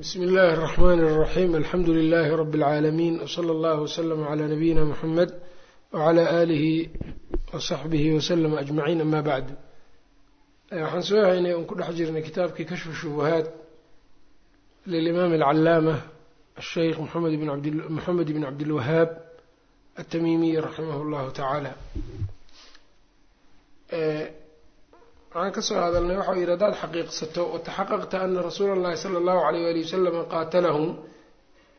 bsmi اllahi الرحmn الرaxيm alxamdu لlh rb العaalamiin wslى اllah وslm عlى nabiyina mxamed wعlى alihi وصaxbih wslm aجmaciin ama bacd waxaan soo haynay un ku dhex jirnay kitaabkii kashfu shubuhaat lilimaam اlcalaamة الsheykh mxamed bn cabdilwahaab aلtamimiy raximah اllahu tacaala waxaan ka soo hadalnay waxau yidhi haddaad xaqiiqsato wataxaqaqta ana rasuula اllahi sala allahu alayh wali wasalama qaatalahum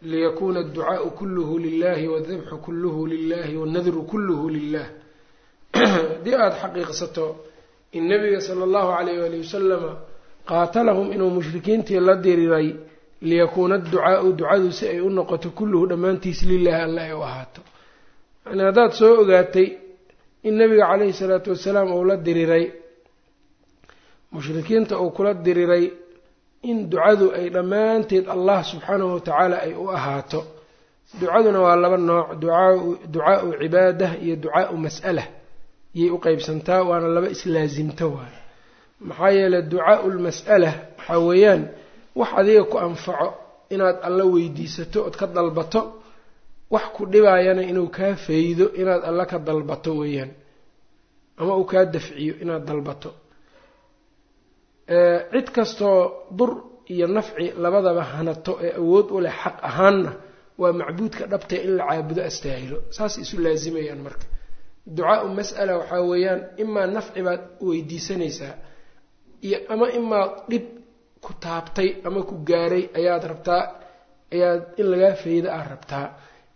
liyakuna adducaau kulluhu lilahi waaldabxu kulluhu lilahi wannadru kulluhu lilah haddii aada xaqiiqsato in nabiga sala allahu alayh wali wasalama qaatalahum inuu mushrikiintii la diriray liyakuuna adducaau ducadu si ay u noqoto kulluhu dhammaantiis lilahi alla ay u ahaato. Yani haddaad soo ogaatay in nabiga caleyhi salaatu wasalaam uu la diriray mushrikiinta uu kula diriray in ducadu ay dhammaanteed allah subxaanahu watacaala ay u ahaato. Ducaduna waa laba nooc ducaau cibaada iyo ducaau mas'ala. Yay u qeybsantaa waana laba islaasimto waayo maxaa yeeley ducaau lmas'ala waxaa weeyaan wax adiga ku anfaco inaad alla weydiisato ood ka dalbato wax ku dhibaayana inuu kaa faydo inaad alla ka dalbato weeyaan. Ama uu kaa dafciyo inaad dalbato cid kastoo dur iyo nafci labadaba hanato ee awood u leh xaq ahaanna waa macbuudka dhabtee in la caabudo astaahilo. Saas isu laasimayaan marka. Ducaau mas'ala waxaa weeyaan imaa nafci baad weydiisanaysaa iyo ama imaa dhib ku taabtay ama ku gaaray ayaad rabtaa ayaad in lagaa fayda aad rabtaa.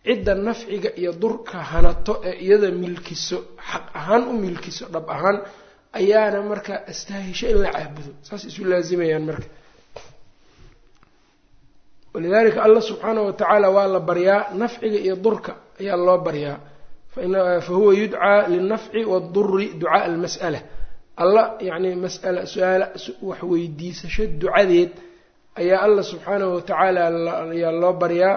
Cidda nafciga iyo durka hanato ee iyada milkiso xaq ahaan u milkiso dhab ahaan ayaana marka astaahisho in la caabudo. Saas isu laazimayaan marka. Walidalika allah subxaanahu watacaala waa la baryaa nafciga iyo durka ayaa loo baryaa. Fa huwa yudcaa lilnafci waaduri ducaa almas'ala. Alla yacni mas'ala su'aala wax weydiisasho ducadeed ayaa allah subxaanahu watacaala ayaa loo baryaa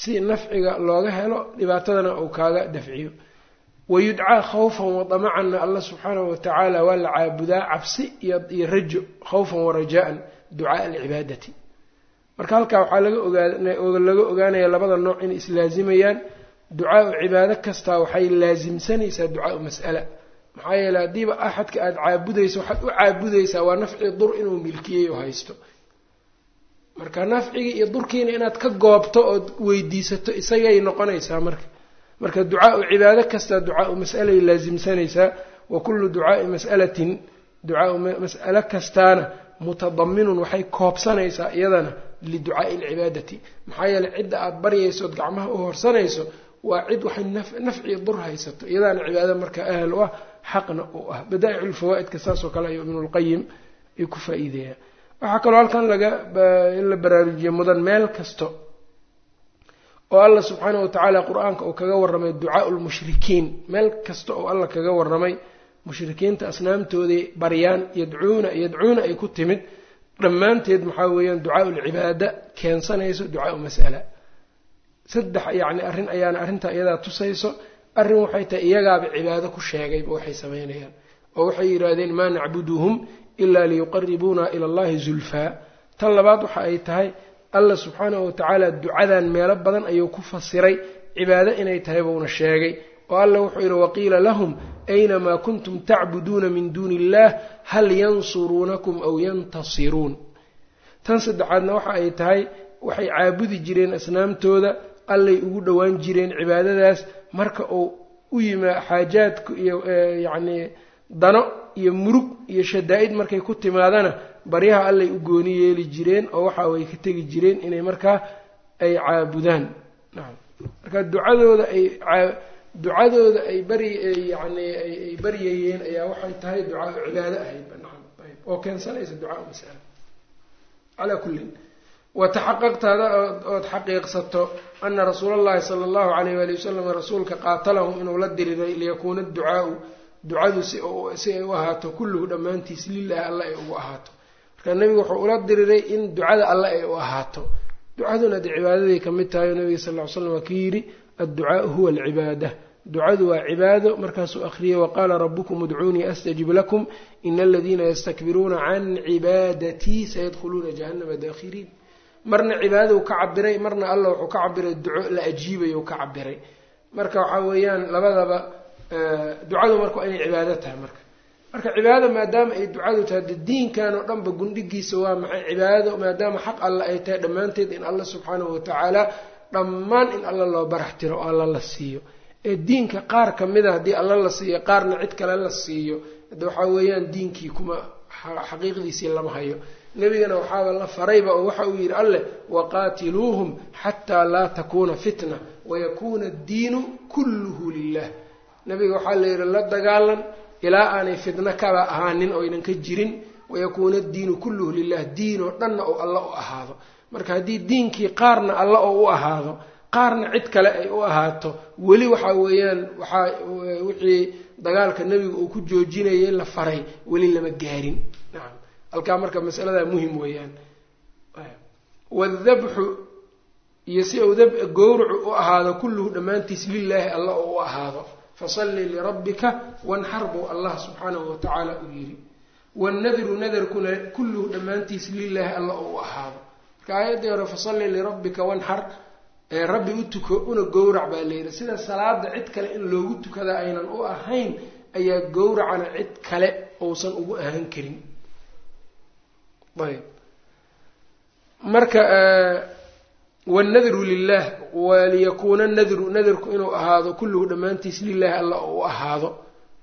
si nafciga looga helo dhibaatadana uu kaaga dafciyo wayudcaa khawfan wadamacanna allah subxaanahu watacaala waa la caabudaa cabsi iyo rajo khawfan warajaan ducaa alcibaadati. Marka halkaa waxaa laga ogaanaya labada nooc inay islaazimayaan. Ducaau cibaado kastaa waxay laasimsanaysaa ducaau mas'ala maxaa yeele haddiiba axadka aada caabudayso waxaad u caabudaysaa waa nafci dur inuu milkiyey oo haysto. Marka nafcigii iyo durkiina inaad ka goobto ood weydiisato isagay noqonaysaa marka marka ducaau cibaado kasta ducaau mas'alay laasimsanaysaa wa kullu ducaai mas'alatin ducaau mas'alo kastaana mutadaminun waxay koobsanaysaa iyadana liducaai alcibaadati maxaa yeeley cidda aada baryaysood gacmaha u horsanayso waa cid waxay nafci dur haysato. Iyadaana cibaado markaa ahal u ah xaqna u ah. Badaa'icu lfawaa'idka saasoo kale ayuu ibnulqayim ay ku faa-iideeyaa. Waxaa kaloo halkan laga in la baraarujiye mudan meel kasto oo allah subxaanahu watacaala qur'aanka uu kaga warramay ducaau lmushrikiin meel kasta oo allah kaga warramay mushrikiinta asnaamtooday baryaan yadcuuna yadcuuna ay ku timid. Dhammaanteed maxaa weeyaan ducaau lcibaada keensanayso ducaau mas'ala. Saddex yacni arrin ayaana arrintaa iyadaa tusayso arrin waxay tahay iyagaaba cibaado ku sheegayba waxay samaynayaan oo waxay yidhaahdeen maa nacbuduhum ilaa liyuqaribuuna ila allahi zulfaa. Tan labaad waxa ay tahay allah subxaanahu watacaala ducadan meelo badan ayuu ku fasiray cibaado inay tahay buuna sheegay. Oo allah wuxuu yidhi waqiila lahum aynamaa kuntum tacbuduuna min duuni illah hal yansuruunakum aw yantasiruun. Tan saddexaadna waxa ay tahay waxay caabudi jireen asnaamtooda allay ugu dhowaan jireen cibaadadaas marka uu u yimaa xaajaadku iyo yacnii dano iyo murug iyo shadaa-id markay ku timaadana baryaha allay u gooni yeeli jireen oo waxa way ka tegi jireen inay markaa ay caabudaan. Marka ducadooda ay ducadooda ay bari yacni ay baryayeen ayaa waxay tahay ducaa cibaado ahaydba nacam oo keensanaysa ducaa masala calaa kullin. Wataxaqaqtaada ood xaqiiqsato ana rasuula allahi sala allahu alayh waali wasalam rasuulka qaatalahum inuu la diriray liyakuuna ducaau. Ducadu si ay u ahaato kulluhu dhammaantiis lilahi alla ay ugu ahaato nebigu wuxuu ula diriray in ducada alle ay u ahaato. Ducaduna de cibaadaday ka mid tahay oo nabiga sal ly slam waa ka yidhi adducaau huwa alcibaada. Ducadu waa cibaado markaasuu akhriyey waqaala rabukum udcuunii astajib lakum ina aladiina yastakbiruuna can cibaadatii sayadkhuluuna jahannama daakhiriin marna cibaadou ka cabiray marna alla wuxuu ka cabiray duco la ajiibayo ka cabiray marka waxaa weeyaan labadaba ducadu marka waa inay cibaado tahay marka marka cibaado maadaama ay ducadu tahay de diinkan oo dhanba gundhigiisa waa maxay? Cibaado maadaama xaq alla ay tahay dhammaanteed in alla subxaanahu watacaala dhammaan in alla loo barax tiro oo alla la siiyo. Ee diinka qaar ka mida haddii alla la siiyo qaarna cid kale la siiyo hade waxaa weeyaan diinkii kuma xaqiiqdiisii lama hayo. Nebigana waxaaba la farayba oo waxa uu yidhi alleh waqaatiluuhum xataa laa takuuna fitna wayakuuna addiinu kulluhu lilah nebiga waxaa la yidhi la dagaalan ilaa aanay fitno kaba ahaanin oynan ka jirin wayakuuna addiinu kulluhu lilah diin oo dhanna oo alla u ahaado. Marka haddii diinkii qaarna alla oo u ahaado qaarna cid kale ay u ahaato weli waxaa weeyaan waxaa wixii dagaalka nebiga uu ku joojinayay la faray weli lama gaarin. Nacam halkaa marka masaladaa muhiim weeyaan. Wadabxu iyo si uu gowracu u ahaado kulluhu dhammaantiis lilaahi alla oo u ahaado fasalli lirabbika wanxar buu allah subxaanahu watacaala uu yidhi. Wannadru nadarkuna kulluhu dhammaantiis lilaahi alla oo u ahaado. Marka aayaddii hore fasalli lirabbika wanxar rabbi u tuko una gowrac baa layidhi sida salaada cid kale in loogu tukada aynan u ahayn ayaa gowracana cid kale uusan ugu ahaan karin. Ayb. Marka wannadru lilah waliyakuuna nadru nadarku inuu ahaado kulluhu dhammaantiis lilahi alla u ahaado.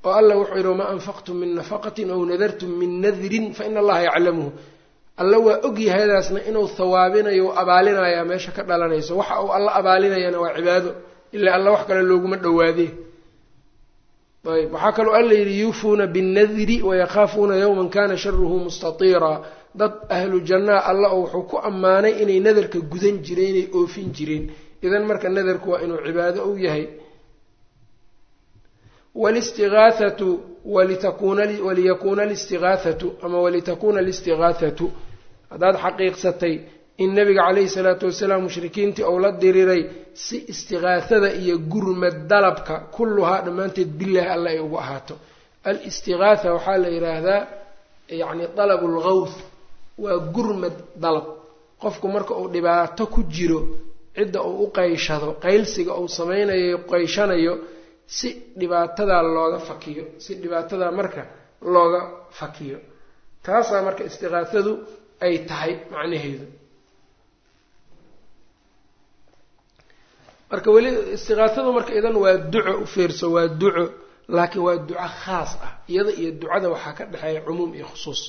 oo alla wuxuu yidhi wamaa anfaqtum min nafaqatin aw nadartum min nadrin faina allaha yaclamuhu. Alla waa ogyahaydaasna inuu hawaabinayo u abaalinayaa meesha ka dhalanayso. Waxa uu alla abaalinayana waa cibaado. Ilaa alla wax kale looguma dhowaadee. Ayb waxaa kaloo alla yidhi yuufuuna binnadri wayakaafuuna yowman kana sharuhu mustatiira. Dad ahlu jannaa alla oo wuxuu ku ammaanay inay nadarka gudan jireen inay oofin jireen idan marka nadarku waa inuu cibaado u yahay. Walistiaaatu waliyakuna alistigaahatu ama walitakuuna alistigaahatu haddaad xaqiiqsatay in nabiga calayhi salaatu wasalaam mushrikiintii ou la diriray si istigaahada iyo gurmad dalabka kulluhaa dhammaanteed bilaahi alla ay ugu ahaato. Alistigaatha waxaa la yidhaahdaa yacni dalabu lgawth waa gurmad dalab. Qofku marka uu dhibaato ku jiro cidda uu u qayshado qaylsiga uu samaynayo qayshanayo si dhibaatadaa looga fakiyo si dhibaatadaa marka looga fakiyo. Taasaa marka istiqaasadu ay tahay macnaheedu. Marka weli istiqaasadu marka idan waa duco u fiirso waa duco laakiin waa duco khaas ah. Iyada iyo ducada waxaa ka dhexeeya cumuum iyo khusuus.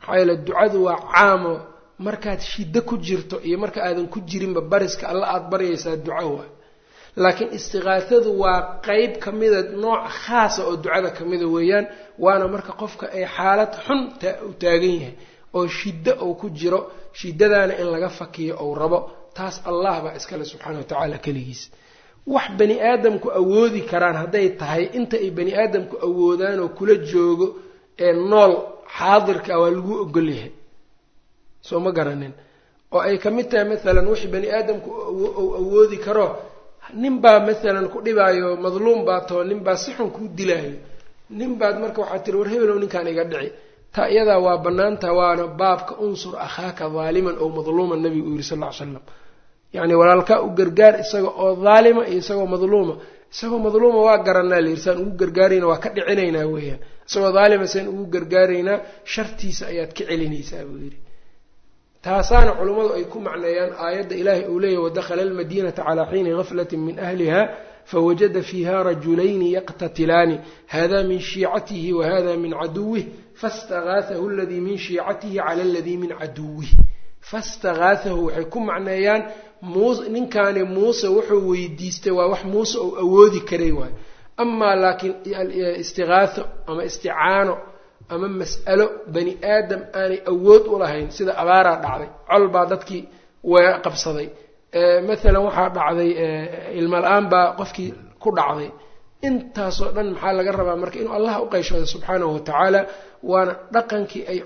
Maxaa yeele ducadu waa caamo markaad shiddo ku jirto iyo marka aadan ku jirinba bariska alla aada baryaysaa duco waa laakiin istiqaasadu waa qeyb kamida nooc khaasa oo ducada kamida weeyaan waana marka qofka ay xaalad xun u taagan yahay oo shiddo uu ku jiro shiddadaana in laga fakiyo ou rabo taas allah baa iskale subxaana wa tacaala keligiis. Wax bani aadamku awoodi karaan hadday tahay inta ay bani aadamku awoodaan oo kula joogo ee nool xaadirka waa lagu ogolyahay soo ma garanin. Oo ay ka mid tahay maalan wixii bani aadamku awoodi karo nin baa maalan ku dhibaayo madluum baa too nin baa si xun kuu dilaayo. Nin baad marka waxaad tiri war hebelow ninkaan iga dhici. Taa iyadaa waa bannaanta waana baabka unsur akhaaka daaliman oo madluuman nabigu uu sal ly slam yacni walaalkaa u gargaar isaga oo daalima iyo isagoo madluuma. Isagoo madluuma waa garanaa layiri saan ugu gargaarayna waa ka dhicinaynaa weeyaan. Isagoo daalima saan ugu gargaaraynaa shartiisa ayaad ka celinaysaa buu yidhi taasaana culummadu ay ku macneeyaan aayadda ilaahay uu leeyahy wadakhala almadiinata calaa xiini gaflati min ahliha fawajada fiiha rajulayni yaqtatilaani hada min shiicatihi wahada min caduwih fastagaahahu aladii min shiicatihi cala aladii min caduwih. Fastagaahahu waxay ku macneeyaan muuse ninkaani muuse wuxuu weydiistay waa wax muuse uu awoodi karay waayo amaa laakiin istigaatho ama isticaano ama mas'alo bani aadam aanay awood u lahayn sida abaaraa dhacday col baa dadkii qabsaday. Maalan waxaa dhacday ilma la'aan baa qofkii ku dhacday. Intaasoo dhan maxaa laga rabaa marka inuu allah u qayshado subxaanahu watacaala waana dhaqankii ay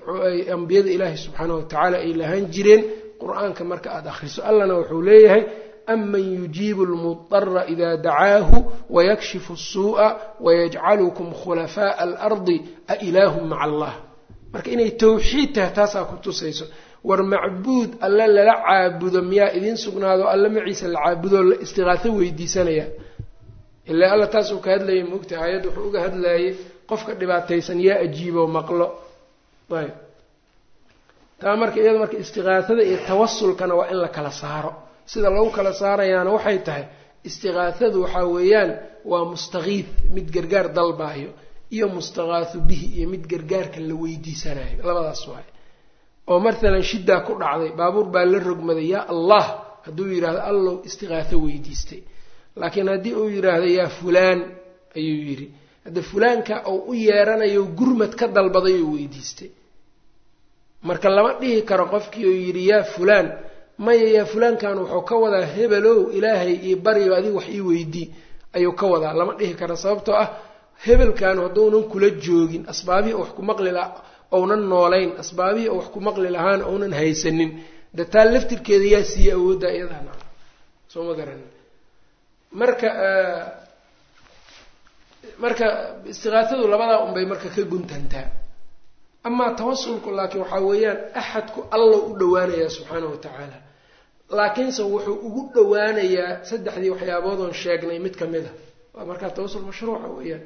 ambiyada ilaahi subxaanahu watacaala ay lahaan jireen. Qur'aanka marka aada akhriso allana wuxuu leeyahay aman yujiibu lmudara ida dacaahu wayakshifu الsuuءa wayajcalukum khulafaaءa alardi ailaahu maca allah marka inay tawxiid tahay taasaa ku tusayso war macbuud alle lala caabudo miyaa idiin sugnaado alle maciisa la caabudoo la istiqaaso weydiisanaya ilaa alla taas uu ka hadlayay moogta aayad wuxuu uga hadlayay qofka dhibaataysan yaa ajiibo maqlo ayb taa marka iyada marka istiqaasada iyo tawasulkana waa in la kala saaro sida lagu kala saarayaana waxay tahay istiqaasadu waxaa weeyaan waa mustakiid mid gargaar dalbaayo iyo mustaqaasu bihi iyo mid gargaarka la weydiisanayo labadaas waay. Oo mathalan shiddaa ku dhacday baabuur baa la rogmaday yaa allah hadduu yidhaahdo allow istiqaaso weydiistay. Laakiin haddii uu yidhaahdo yaa fulaan ayuu yidhi. Hadda fulaanka uu u yeeranayo gurmad ka dalbaday oo weydiistay. Marka lama dhihi karo qofkii uu yidhi yaa fulaan maya yaa fulaankan wuxuu ka wadaa hebelow ilaahay io baryo adiga wax ii weydii ayuu ka wadaa. Lama dhihi karo sababtoo ah hebelkan hadduunan kula joogin asbaabihii wax ku maqli laha ounan noolayn asbaabihii wax ku maqli lahaana ounan haysanin. De laftirkeeda yaa siiye awoodda iyadana soo ma garanin marka marka istiqaasadu labadaa unbay marka ka guntantaa. Amaa tawasulku laakiin waxaa weeyaan axadku allow u dhowaanayaa subxaanahu watacaala laakiinse wuxuu ugu dhowaanayaa saddexdii waxyaaboodon sheegnay mid ka mid a waa markaa tawasul mashruuca weeyaan.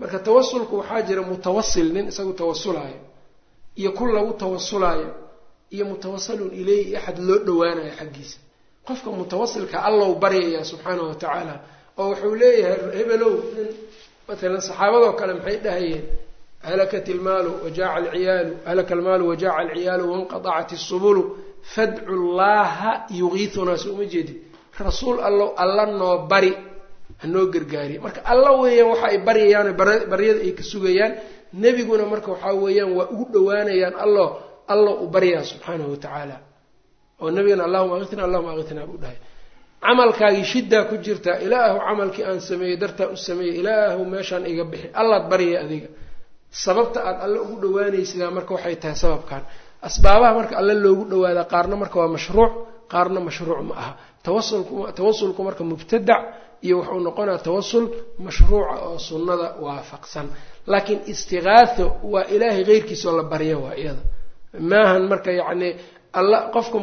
Marka tawasulku waxaa jira mutawasil nin isagu tawasulaayo iyo kun lagu tawasulaayo iyo mutawasalun ileyhi axad loo dhowaanayo xaggiisa. Qofka mutawasilka allow baryayaa subxaanahu watacaala oo wuxuu leeyahay hebelow nin matalan saxaabadoo kale maxay dhahayeen? Halakat ilmaalu wajaaca alciyaalu halaka almaalu wajaaca alciyaalu wanqadacat isubulu fadcu llaha yugiitunaa so uma jeedid rasuul allow alla noo bari hanoo gargaariya marka alla weeyaan waxa ay baryayaan baryada ay ka sugayaan nebiguna marka waxaa weeyaan waa ugu dhowaanayaan allo allo u baryaa subxaanahu watacaala oo nabigana allahuma akitna allahuma akitnaa buu dhahay. Camalkaagii shiddaa ku jirtaa ilaahu camalkii aan sameeyey dartaa u sameeyey ilaahu meeshaan iga bixi allaad baryay adiga. Sababta aad alle ugu dhowaanaysidaa marka waxay tahay sababkan asbaabaha marka alle loogu dhawaadaa qaarna marka waa mashruuc qaarna mashruuc ma aha. Tawasulku marka mubtadac iyo wuxuu noqonaya tawasul mashruuca oo sunnada waafaqsan. Laakiin istiqaaho waa ilaahay keyrkiisoo la barya waa iyada. Maahan marka yacni alla qofka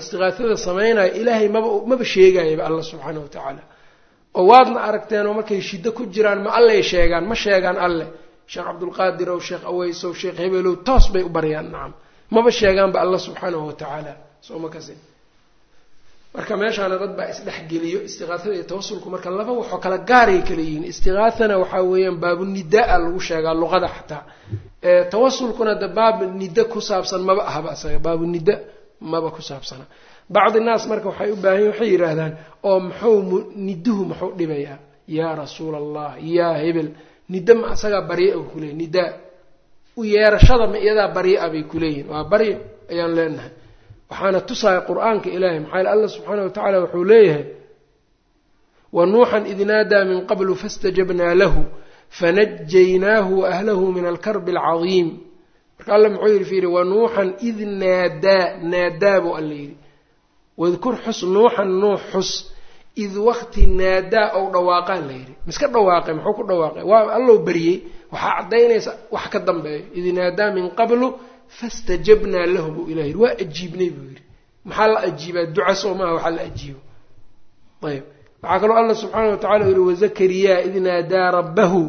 istiqaahada samaynaya ilaahay maba maba sheegayaba alla subxaana wa tacaala oo waadna aragteenoo markay shiddo ku jiraan ma allay sheegaan ma sheegaan alle. Sheekh cabdulqaadir ow sheekh aweysow sheekh hebelow toos bay u baryaan nacam maba sheegaanba alla subxaanahu watacaala sooma kasi marka meeshaana dad baa isdhexgeliyo istiqaahada iyo tawasulku marka laba waxoo kala gaaray kala yihiin. Istiqaahana waxaa weeyaan baabunidaa lagu sheegaa luqada xataa. Tawasulkuna de baab nida ku saabsan maba ahaba isaga. Baabunida maba ku saabsana. Bacdi naas marka waxay u baahan waxay yidhaahdaan oo muxuu niduhu muxuu dhibayaa? Yaa rasuula allah yaa hebel nida ma asagaa barya u kuleeyay nidaa u yeerashada ma iyadaa barya a bay kuleeyihin waa baryo ayaan leenahay. Waxaana tusaya qur'aanka ilaahay maxaa yele allah subxaana wa tacaala wuxuu leeyahay wa nuuxan id naadaa min qablu fastajabnaa lahu fanajaynaahu waahlahu min alkarbi alcadiim. Marka alla muxuu yidhi fiiri wa nuuxan id naadaa naadaa buu alla yidhi. Wadkur xus nuuxan nuux xus id wakti naadaa ou dhawaaqaan la yidhi. Miska dhawaaqay muxuu ku dhawaaqay? Waa allow baryey waxaa caddaynaysa wax ka dambeeyo id naadaa min qablu fastajabnaa lahu buu ilah yidhi. Waa ajiibnay buu yidhi. Maxaa la ajiibaa? Duca soo maaha waxaa la ajiibo. Ayb waxaa kaloo alla subxaana wa tacala yihi wazakariyaa id rabbahu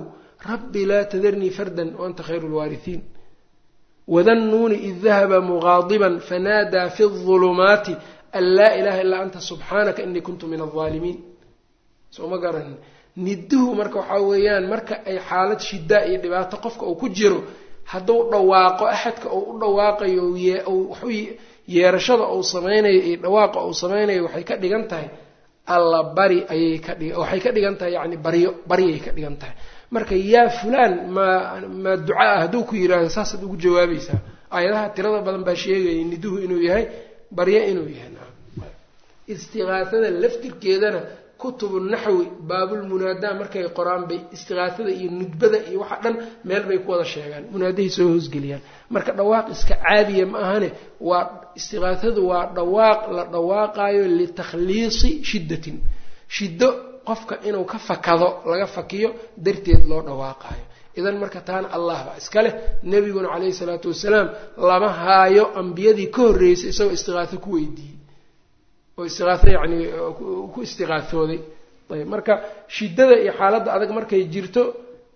rabbi laa tadarnii fardan waanta khayru lwaarihiin wadannuuni id dahaba mugaadiban fanaadaa fi ظulumaati an laa ilaha illaa anta subxaanaka inii kuntu min alظaalimiin soo ma garanin niduhu marka waxaa weeyaan marka ay xaalad shidaa iyo dhibaato qofka uu ku jiro hadduu dhawaaqo axadka uu u dhawaaqayo yeerashada uu samaynayo iyo dhawaaqa uu samaynayo waxay ka dhigan tahay alla bari ayay ka ka dhigan tahay yacni baryo baryay ka dhigan tahay. Marka yaa fulaan maa maa duca ah hadduu ku yidhaahdo saasaad ugu jawaabaysaa. Aayadaha tirada badan baa sheegaya niduhu inuu yahay baryo inuu yahay. Istiqaasada laftirkeedana kutubu naxwi baabulmunaadaa markay qoraan bay istiqaasada iyo nudbada iyo waxa dhan meel bay ku wada sheegaan munaadahay soo hoosgeliyaan marka dhawaaq iska caadiya ma ahane waa istiqaasadu waa dhawaaq la dhawaaqaayo litakhliisi shiddatin. Shiddo qofka inuu ka fakado laga fakiyo darteed loo dhawaaqaayo. Idan marka taana allah baa iska leh nebiguna calayhi salaatu wasalaam lama haayo ambiyadii ka horreysay isagoo istiqaaho ku weydiiyey oo istiqaaho yacni ku istiqaahooday ayb marka shiddada iyo xaaladda adag markay jirto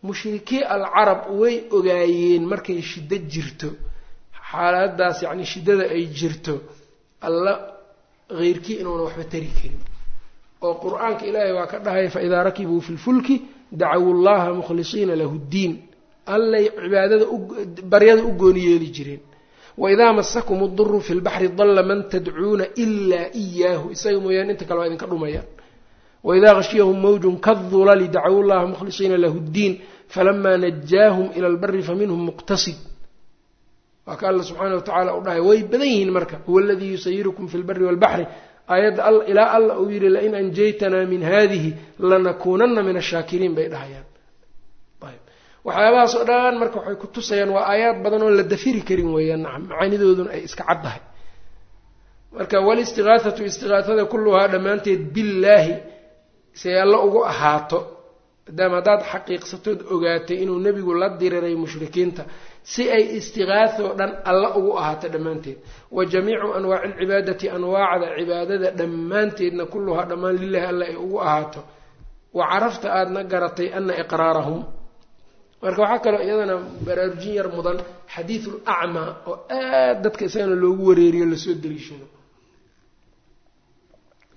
mushrikii alcarab way ogaayeen markay shiddo jirto. Xaaladaas yacni shiddada ay jirto alla heyrkii inuuna waxba tari karin. Oo qur'aanka ilaahay waa ka dhahaya faidaa rakibuu fi lfulki dacawu llaha mukhlisiina lahu ddiin. Allay cibaadada baryada u gooni yeeli jireen waidaa masakum uduru fi lbaxri dalla man tadcuuna ilaa iyaahu isaga mooyaane inta kale waa idinka dhumayaan waidaa hashiyahum mawjun kadulali dacawu llaha mukhlisiina lahu ddiin falamaa najaahum ila lbari faminhum muqtasid waa ka alla subxaana wa tacala u dhahay way badan yihiin marka huwa aladii yusayirukum fi lbari walbaxri aayadda ilaa alla uu yidhi lain anjaytanaa min hadihi lanakuunana min ashaakiriin bay dhahayaan waxyaabahaas oo dhan marka waxay ku tusayaan waa aayaad badan oon la dafiri karin weeyaan nacam macaanidooduna ay iska caddahay. Marka walistiqaathatu istiqaathada kulluhaa dhammaanteed billaahi say alla ugu ahaato maadaama haddaad xaqiiqsatood ogaatay inuu nebigu la diriray mushrikiinta si ay istiqaahoo dhan alla ugu ahaato dhammaanteed. Wa jamiicu anwaaci alcibaadati anwaacda cibaadada dhammaanteedna kulluhaa dhammaan lilahi alla ay ugu ahaato. Wa carafta aadna garatay ana iqraarahum marka waxaa kaloo iyadana baraarujin yar mudan xadiidul acmaa oo aad dadka isagana loogu wareeriyo la soo daliishado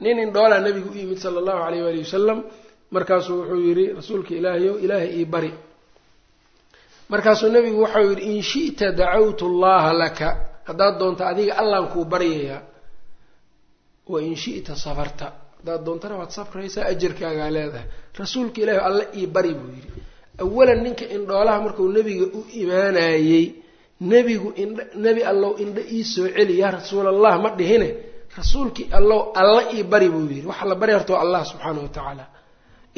nin indhoolaa nabigu u yimid sala allahu alayh waali wasalam markaasuu wuxuu yidhi rasuulka ilaahayow ilaahay ii bari. Markaasuu nebigu waxau yidhi in shi'ta dacawtu allaha laka. Haddaad doonto adiga allaan kuu baryayaa wa in shi'ta sabarta. Haddaad doontana waad sabraysaa ajarkaagaa leedahay. Rasuulka ilaahi alla ii bari buu yidhi awalan ninka indhoolaha markuu nebiga u imaanayey nebigu indh nebi allow indho ii soo celi yaa rasuulallah ma dhihine? Rasuulkii allow alla ii bari buu yidhi. Waxa la bari hartoo allah subxaana wa tacaala.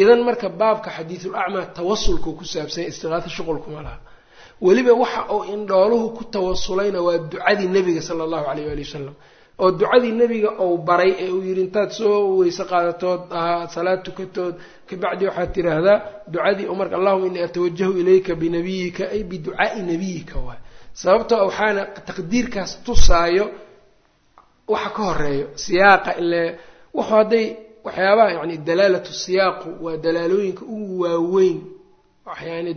Idan marka baabka xadiidul acmaa tawasulkuu ku saabsanya istiqaaho shuqulkuma laha. Weliba waxa uu indhooluhu ku tawasulayna waa ducadii nebiga sala allahu alayh waali wasalam oo ducadii nebiga ou baray ee uu yidhi intaad soo weyse qaadatood ahaa salaad tukatood kabacdi waxaad tidhaahdaa ducadii marka allahuma innii atawajahu ilayka binabiyika ay biducaai nabiyika waay. Sababtoo waxaana taqdiirkaas tusaayo waxa ka horeeyo siyaaqa ile wuxuu hadday waxyaabaha yani dalaalatu siyaaqu waa dalaalooyinka ugu waaweyn yani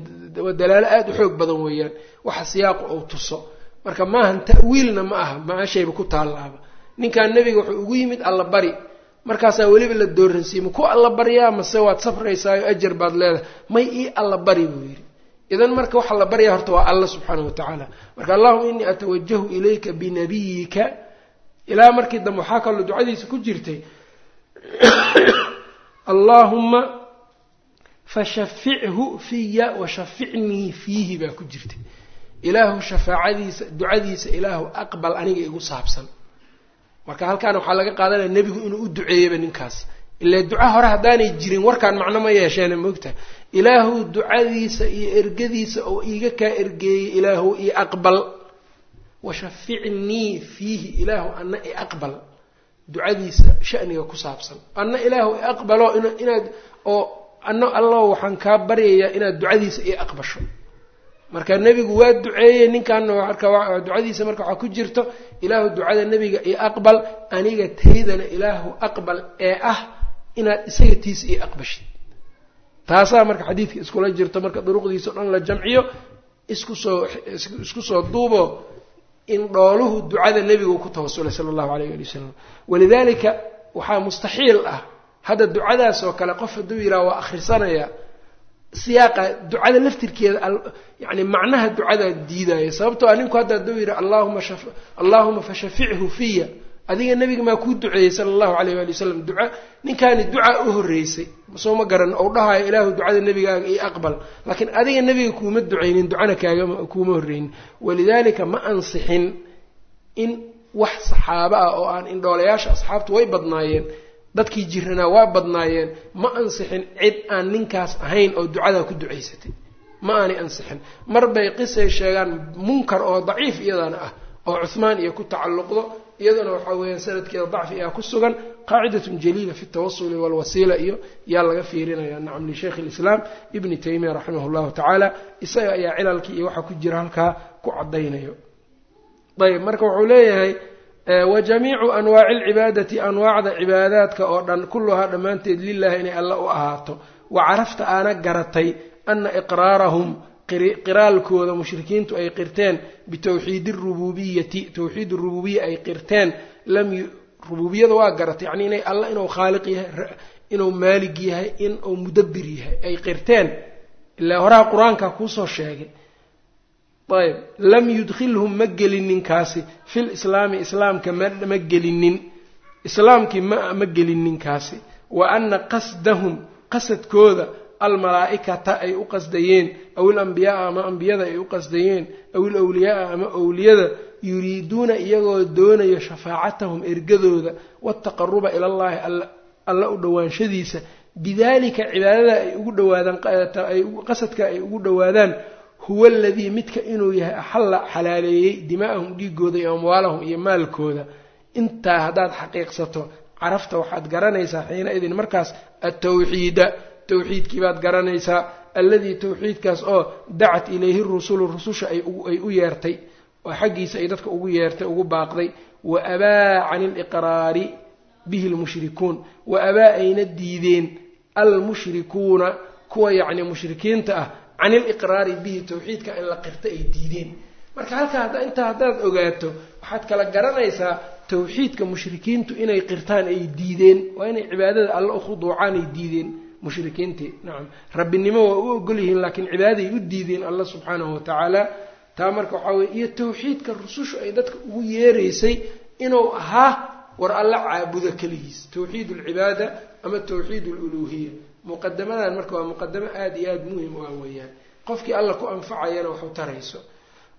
waa dalaalo aada u xoog badan weeyaan waxa siyaaqu ou tuso. Marka maahan ta'wiilna ma aha maashayba ku taallaaba ninkan nebiga wuxuu ugu yimid alla bari. Markaasaa weliba la dooransiiyey ma ku alla baryaa mase waad safraysaayo ajar baad leedahay? May ii alla bari buu yidhi. Idan marka waxa la horta waa alla subxaana wa tacaala. Marka allahuma innii atawajahu ilayka binabiyika ilaa markii dambe waxaa kaloo ducadiisa ku jirtay allaahuma fashafichu fiya washaficnii fiihi baa ku jirtay. Ilaahu shafaacadiisa ducadiisa ilaahu aqbal aniga igu saabsan marka halkaana waxaa laga qaadanaya nebigu inuu u duceeyaba ninkaas. Ilaa duca hore haddaanay jirin warkaan macno ma yeesheena moogtaha ilaahu ducadiisa iyo ergadiisa oo iiga kaa ergeeyey ilaahu io aqbal. Washaficnii fiihi ilaahu ana i aqbal. Ducadiisa shaniga ku saabsan. Anna ilaahu i aqbalo inaad oo anna allow waxaan kaa baryayaa inaad ducadiisa ii aqbasho marka nebigu waa duceeyey ninkaana ducadiisa marka waxaa ku jirto ilaahu ducada nebiga io aqbal aniga taydana ilaahu aqbal ee ah inaad isaga tiisa ii aqbashid. Taasaa marka xadiidka iskula jirto marka duruqdiisa o dhan la jamciyo isku soo isku soo duubo in dhooluhu ducada nebigu ku tawasulay sala allahu alayh ali wasalam walidaalika waxaa mustaxiil ah hadda ducadaas oo kale qof hadduu yidhaha waa akhrisanaya siyaaqa ducada laftirkeeda yani macnaha ducadaa diidaya sababtoo a ninku hadda hadduu yidhi allahuma allaahuma fashafichu fiya. Adiga nebiga maa kuu duceeyey sala allahu alayh waali wasalam duca ninkaani ducaa u horreysay. Soo ma garan ou dhahayo ilaahu ducada nebigaaga io aqbal. Laakiin adiga nebiga kuuma ducaynin ducana kaaga kuuma horreynin walidaalika ma ansixin in wax saxaabo ah oo aan indhoolayaasha asxaabtu way badnaayeen dadkii jiranaa waa badnaayeen ma ansixin cid aan ninkaas ahayn oo ducadaa ku ducaysatay. Ma aanay ansixin. Mar bay qisay sheegaan munkar oo daciif iyadana ah oo cuhmaan iyo ku tacalluqdo iyaduna waxaa weeyaan sanadkeeda dacfi ah ku sugan qaacidatun jaliila fi tawasuli walwasiila iyo yaa laga fiirinaya nacam lisheikh lislaam ibni taymiya raximah llahu tacaala isaga ayaa cilalkii iyo waxaa ku jira halkaa ku cadaynayo ayb marka wuxuu leeyahay wa jamiicu anwaaci alcibaadati anwaacda cibaadaadka oo dhan kulluhaa dhammaanteed lilahi inay alla u ahaato. Wa carafta aana garatay ana iqraarahum qiraalkooda mushrikiintu ay qirteen bitawxiidi rububiyati tawxiid rububiya ay qirteen rububiyada waa garatay yacni inay alla inuu khaaliq yahay inuu maalig yahay inuu mudabbir yahay ay qirteen. Ilaa horaha qur'aanka kuusoo sheegay ayb. Lam yudkhilhum ma gelinin kaasi. Fil islaami islaamka ma gelinin. Islaamkii ma ma gelinin kaasi. Wa ana qasdahum qasadkooda almalaa'ikata ay u qasdayeen. Aw ilambiyaaa ama ambiyada ay u qasdayeen. Aw ilawliyaaa ama owliyada yuriiduuna iyagoo doonayo shafaacatahum ergadooda. Waataqaruba ilallaahi alla u dhowaanshadiisa bidalika cibaadada ay ugu dhawaadaan qasadka ay ugu dhowaadaan huwa aladii midka inuu yahay axalla xalaaleeyey dimaa'ahum dhiigooda iyo amwaalahum iyo maalkooda. Intaa haddaad xaqiiqsato carafta waxaad garanaysaa xiina idin markaas atawxiida tawxiidkii baad garanaysaa alladii tawxiidkaas oo dacat ilayhi rusulu rususha ay u yeertay oo xaggiisa ay dadka ugu yeertay ugu baaqday. Wa abaa cani aliqraari bihi lmushrikuun wa abaa ayna diideen almushrikuuna kuwa yacni mushrikiinta ah can iliqraari bihi tawxiidka in la qirta ay diideen. Marka halkaa intaa haddaad ogaato waxaad kala garanaysaa tawxiidka mushrikiintu inay qirtaan ay diideen. Waa inay cibaadada alle u khuduucaan ay diideen mushrikiintii nacam rabbinimo waa u ogol yihiin laakiin cibaadaday u diideen alla subxaanahu watacaala taa marka waxaa weye iyo tawxiidka rusushu ay dadka ugu yeeraysay inuu ahaa war alla caabuda keligiis. Tawxiid alcibaada ama tawxiid aluluuhiya muqadamadan marka waa muqadamo aada iyo aada muhiim u ah weeyaan. Qofkii alla ku anfacayana waxu tarayso.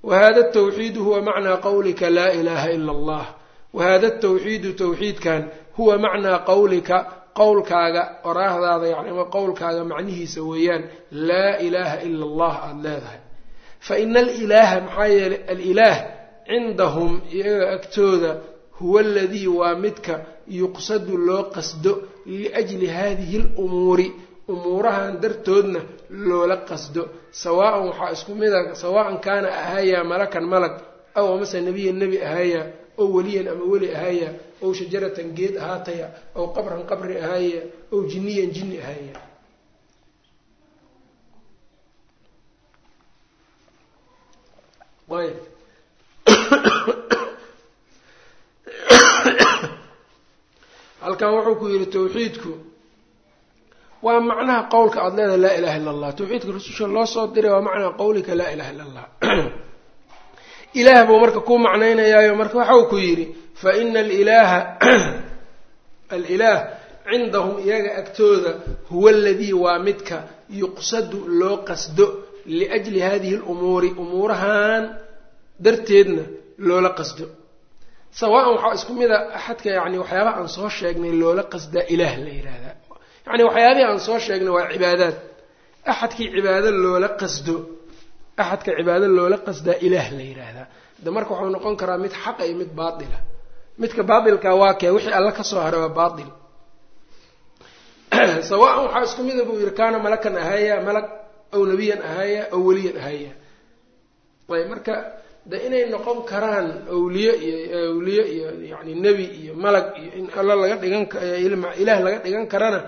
Wahada tawxiidu huwa macnaa qawlika laa ilaaha ila allah. Wahada tawxiidu tawxiidkan huwa macnaa qawlika qowlkaaga oraahdaada yani ama qowlkaaga macnihiisa weeyaan laa ilaaha ila allah aada leedahay. Fa ina alilaaha maxaa yeelay alilaah cindahum iyaga agtooda huwa aladii waa midka yuqsadu loo qasdo liajli hadihi lumuuri umuurahan dartoodna loola qasdo sawaan waxaa isku mida sawaan kaana ahaayaa malakan malag aw amase nebiyan nebi ahaaya ow weliyan ama weli ahaaya ow shajaratan geed ahaataya ow qabran qabri ahaaya ow jinniyan jinni ahaaya ayb halkan wuxuu ku yidhi tawxiidku waa macnaha qowlka aada leedahay laa ilaha illa allah. Tawxiidka rususha loo soo diray waa macnaha qowlika laa ilaha illa allah. Ilaah buu marka ku macnaynayaayo marka waxau ku yidhi fa ina alilaaha alilaah cindahum iyaga agtooda huwa aladii waa midka yuqsadu loo qasdo liajli hadihi lumuuri umuurahan darteedna loola qasdo sawaan waxaa isku mid a axadka yani waxyaabaha aan soo sheegnay loola qasdaa ilaah la yidhaahdaa. Yacni waxyaabihii aan soo sheegnay waa cibaadaad. Axadkii cibaado loola qasdo axadka cibaado loola qasdaa ilaah la yidhaahdaa. De marka waxuu noqon karaa mid xaqa iyo mid baatila midka baatilka waa kee wixii alla ka soo haray waa baatil. Sawaan waxaa isku mida buu yihi kaana malakan ahaaya malag aw nebiyan ahaaya aw weliyan ahaaya ayb marka de inay noqon karaan awliye iyo awliye iyo yani nebi iyo malag iyo in alla laga dhigan ilaah laga dhigan karana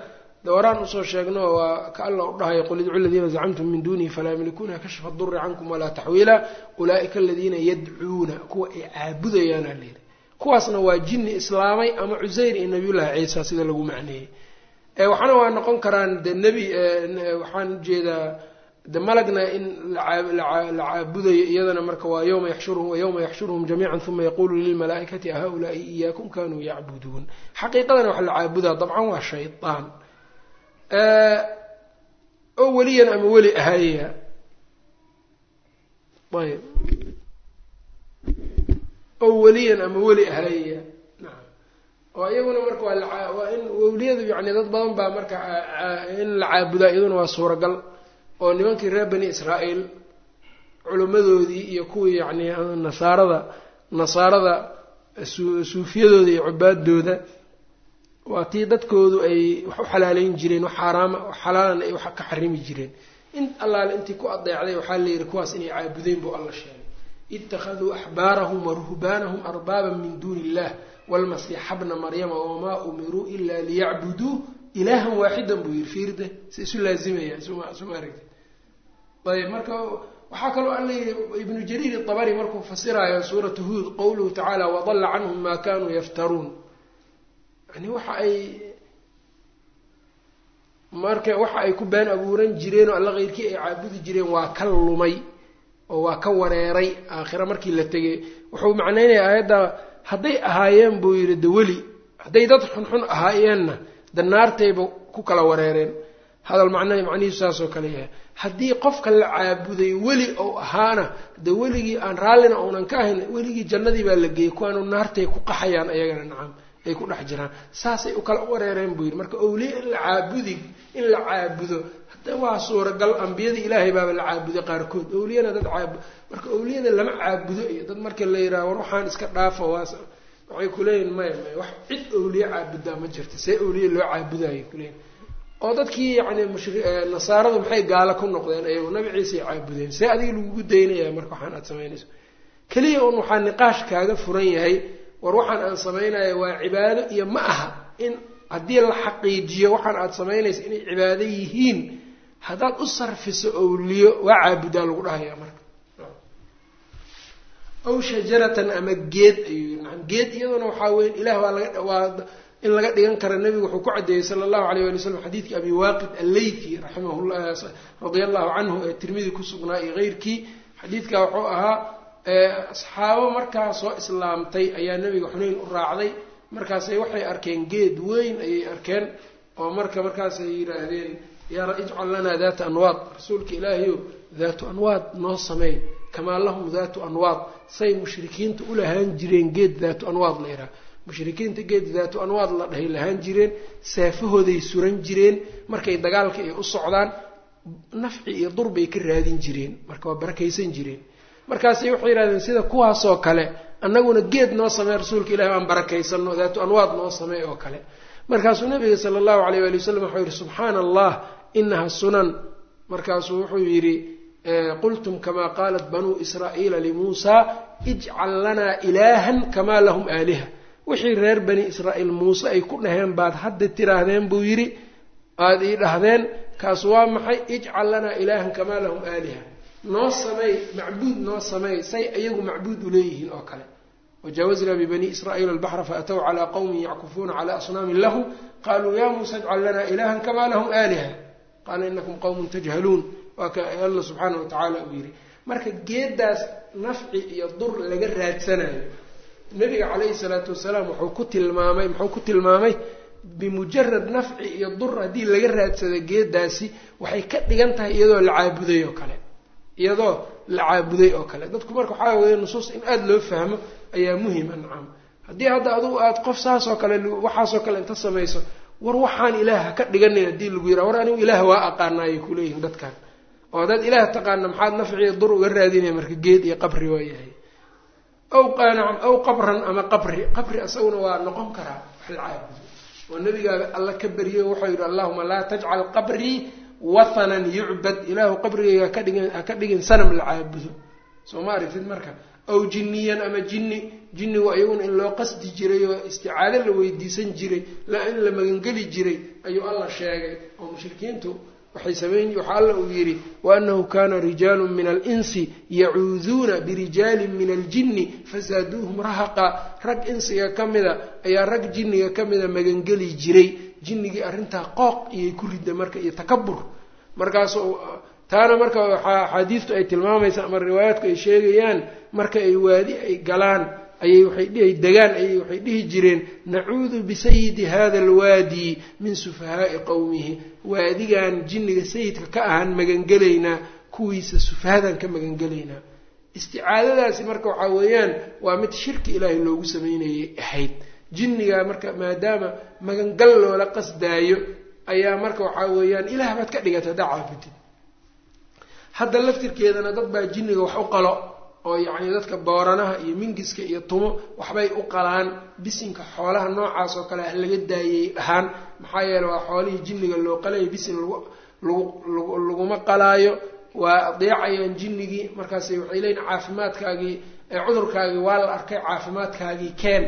de horaan u soo sheegno waa ka alla u dhahayo qul idcu ladiina zacamtum min dunihi falaa yamlikuuna kashfa duri cankum walaa taxwiila ulaa'ika aladiina yadcuuna kuwa ay caabudayaana layidhi kuwaasna waa jinni islaamay ama cusayr iyo nabiyullahi ciisa sida lagu macneeyey. Waxaana waa noqon karaan de nebi waxaan u jeedaa de malagna in la caabudayo iyadana marka waa yowma yaxshuruhum wayowma yaxshuruhum jamiica uma yaqulu lilmalaa'ikati ahaulaai iyaakum kanuu yacbuduun. Xaqiiqadana waxa la caabudaa dabcan waa shaydaan oo weliyan ama weli ahaaya. Ayb. Oo weliyan ama weli ahaaya. Naam. Oo iyaguna marka waa waa in wliyadu yani dad badan baa marka in la caabudaa iyaduna waa suuragal oo nimankii reer bani israa'iil culimmadoodii iyo kuwii yacni nasaarada nasaarada suufiyadooda iyo cubaadooda waa tii dadkoodu ay wax u xalaaleyn jireen wax xaaraama xalaalana ay wax ka xarimi jireen. In allaale intii ku adeecday waxaa la yidhi kuwaas inay caabudeen buu alla sheegay. Ittakhaduu axbaarahum wa ruhbaanahum arbaaban min duuni illah walmasiixa bna maryama wamaa umiruu ila liyacbuduu ilaahan waaxidan buu yidhi. Fiirde si isu laazimaya suma aragti ayb marka waxaa kaloo alla yidhi ibnu jariir itabari markuu fasiraayo suuratu huud qowluhu tacaala wadalla canhum maa kanuu yaftaruun. Yani waxa ay marka waxa ay ku been abuuran jireen oo alla keyrkii ay caabudi jireen waa ka lumay oo waa ka wareeray aakhira markii la tegay wuxuu macnaynaya aayadda hadday ahaayeen buu yidhi de weli hadday dad xunxun ahaayeenna de naartayba ku kala wareereen hadal macna macnihiisu saasoo kale yahay. Haddii qofka la caabuday weli ou ahaana de weligii aan raallina uunan ka ahayn weligii jannadii baa la geeyey kuwaanu naartay ku qaxayaan ayagana nacam ay ku dhex jiraan. Saasay u kala wareereen buu yidhi. Marka awliya in la caabudi in la caabudo waa suuragal ambiyada ilaahay baaba la caabuday qaarkood awliyana dad caab marka awliyada lama caabudo iyo dad marka la yidhaha war waxaan iska dhaafa waas waxay kuleeyihin maya maya wax cid awliye caabudaa ma jirta see awliye loo caabudayay kuleeyihin oo dadkii mushri nasaaradu maxay gaalo ku noqdeen ayago nabi ciisay caabudeen. See adiga lagugu daynaya marka waxaan aad samaynayso keliya un waxaa niqaash kaaga furan yahay war waxaan aan samaynayo waa cibaado iyo ma aha in haddii la xaqiijiyo waxaan aad samaynaysa inay cibaado yihiin. Haddaad u sarfiso awliyo waa caabudaa lagu dhahayaa marka. Aw shajaratan ama geed ayuu yii geed iyaduna waxaa weya ilah waa laga waa in laga dhigan kara nebigu wuxuu ku caddeeyey sala allahu alayh wali slam xadiidkii abi waaqid raximahullah radia allahu canhu ee tirmidi ku sugnaa iyo keyrkii xadiidka wuxuu ahaa asxaabo markaa soo islaamtay ayaa nebiga xunayn u raacday. Markaasay waxay arkeen geed weyn ayay arkeen oo marka markaasay yidhaahdeen yaa ijcal lanaa daata anwaad. Rasuulka ilaahayow daatu anwaad noo sameey kamaa lahum daatu anwaad. Say mushrikiinta u lahaan jireen geed daatu anwaad la yidhaha mushrikiinta geed daatu anwaad la dhahay lahaan jireen seefahooday suran jireen markay dagaalka iyo u socdaan nafci iyo dur bay ka raadin jireen marka waa barakaysan jireen. Markaasay waxay yidhahdeen sida kuwaasoo kale annaguna geed noo samey rasuulka ilahi aan barakaysano daatu anwaad noo samey oo kale. Markaasuu nabiga sala allahu alayh waali wasalam waxau yihi subxaana allah inaha sunan. Markaasuu wuxuu yidhi qultum kamaa qaalat banuu israa'iila limuusaa ijcal lanaa ilaahan kamaa lahum aaliha wixii reer bani israa'iil muuse ay ku dhaheen baad hadda tiraahdeen buu yidhi aada ii dhahdeen kaas waa maxay? Ijcal lanaa ilaahan kamaa lahum aaliha. Noo sameey macbuud noo sameey say iyagu macbuud uleeyihiin oo kale. Wajaawaznaa bibani israa'iila albaxra faatow calaa qowmin yackufuuna calaa asnaamin lahum qaluu ya muusa ijcal lanaa ilaahan kamaa lahum aaliha. Qaala inakum qowmun tajhaluun. Waa ka alla subxaana wa tacaala uu yidhi. Marka geedaas nafci iyo dur laga raadsanayo nabiga calayhi salaatu wasalaam wuxuu ku tilmaamay muxuu ku tilmaamay bimujarad nafci iyo dur haddii laga raadsado geedaasi waxay ka dhigan tahay iyadoo la caabuday oo kale iyadoo la caabuday oo kale. Dadku marka waxaa weeye nusuus in aada loo fahmo ayaa muhima nacam haddii hadda adugu aada qof saas oo kale waxaasoo kale inta samayso war waxaan ilaah ka dhiganayn haddii lagu yidhaha war anigu ilaah waa aqaana ayay kuleeyihin dadkan. Oo haddaad ilaah taqaana maxaad nafciiyo dur uga raadinaya marka geed iyo qabri waa yahay aw qaanacam aw qabran ama qabri qabri isaguna waa noqon karaa wax la caabudo oo nabigaaba alla ka beriyo wuxuu yidhi allahuma laa tajcal qabrii wathanan yucbad ilaahu qabrigayga haka dhigin ha ka dhigin sanam la caabudo soo ma aragtid marka aw jinniyan ama jinni jinnigu iyaguna in loo qasdi jiray oo isticaado la weydiisan jiray in la magangeli jiray ayuu alla sheegay oo mushrikiintu waxay sameyn waxaa alla uu yidhi waanahu kana rijaalu min alinsi yacuuduuna birijaalin min aljinni fasaaduuhum rahaqa. Rag insiga ka mida ayaa rag jinniga ka mida magangeli jiray. Jinnigii arrintaa qooq iyay ku rida marka iyo takabur markaas taana marka waxaa axaadiistu ay tilmaamaysaa ama riwaayaadku ay sheegayaan marka ay waadi ay galaan ayay waxay dhihi degaan ayay waxay dhihi jireen nacuudu bisayidi hada alwaadi min sufahaa'i qowmihi waadigan jinniga sayidka ka ahaan magangelaynaa kuwiisa sufahadan ka magangelaynaa isticaadadaasi marka waxaa weeyaan waa mid shirki ilaahay loogu sameynayay ahayd. Jinnigaa marka maadaama magangal loola qasdaayo ayaa marka waxaa weeyaan ilaah baad ka dhigatay haddaa caabudid hadda laftirkeedana dad baa jinniga wax u qalo oo yacni dadka booranaha iyo mingiska iyo tumo waxbay u qalaan bisinka xoolaha noocaas oo kale laga daayay dhahaan maxaa yeele waa xoolihii jinniga loo qalayo bisin lagu lagu laguma qalaayo. Waa adeecayaan jinnigii markaasi waxay leeyiin caafimaadkaagii cudurkaagii waa la arkay caafimaadkaagii keen.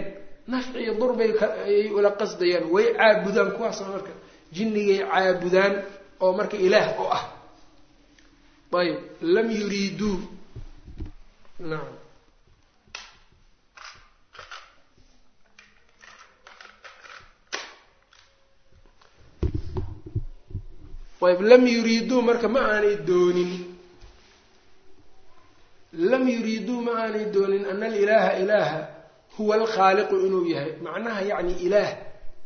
Nafci iyo durbay ayay ula qasdayaan way caabudaan kuwaasna marka. Jinnigay caabudaan oo marka ilaah u ah. Ayb lam yuriiduu nacam ayb lam yuriiduu marka ma aanay doonin lam yuriiduu ma aanay doonin ana alilaaha ilaaha huwa alkhaaliqu inuu yahay macnaha yacni ilaah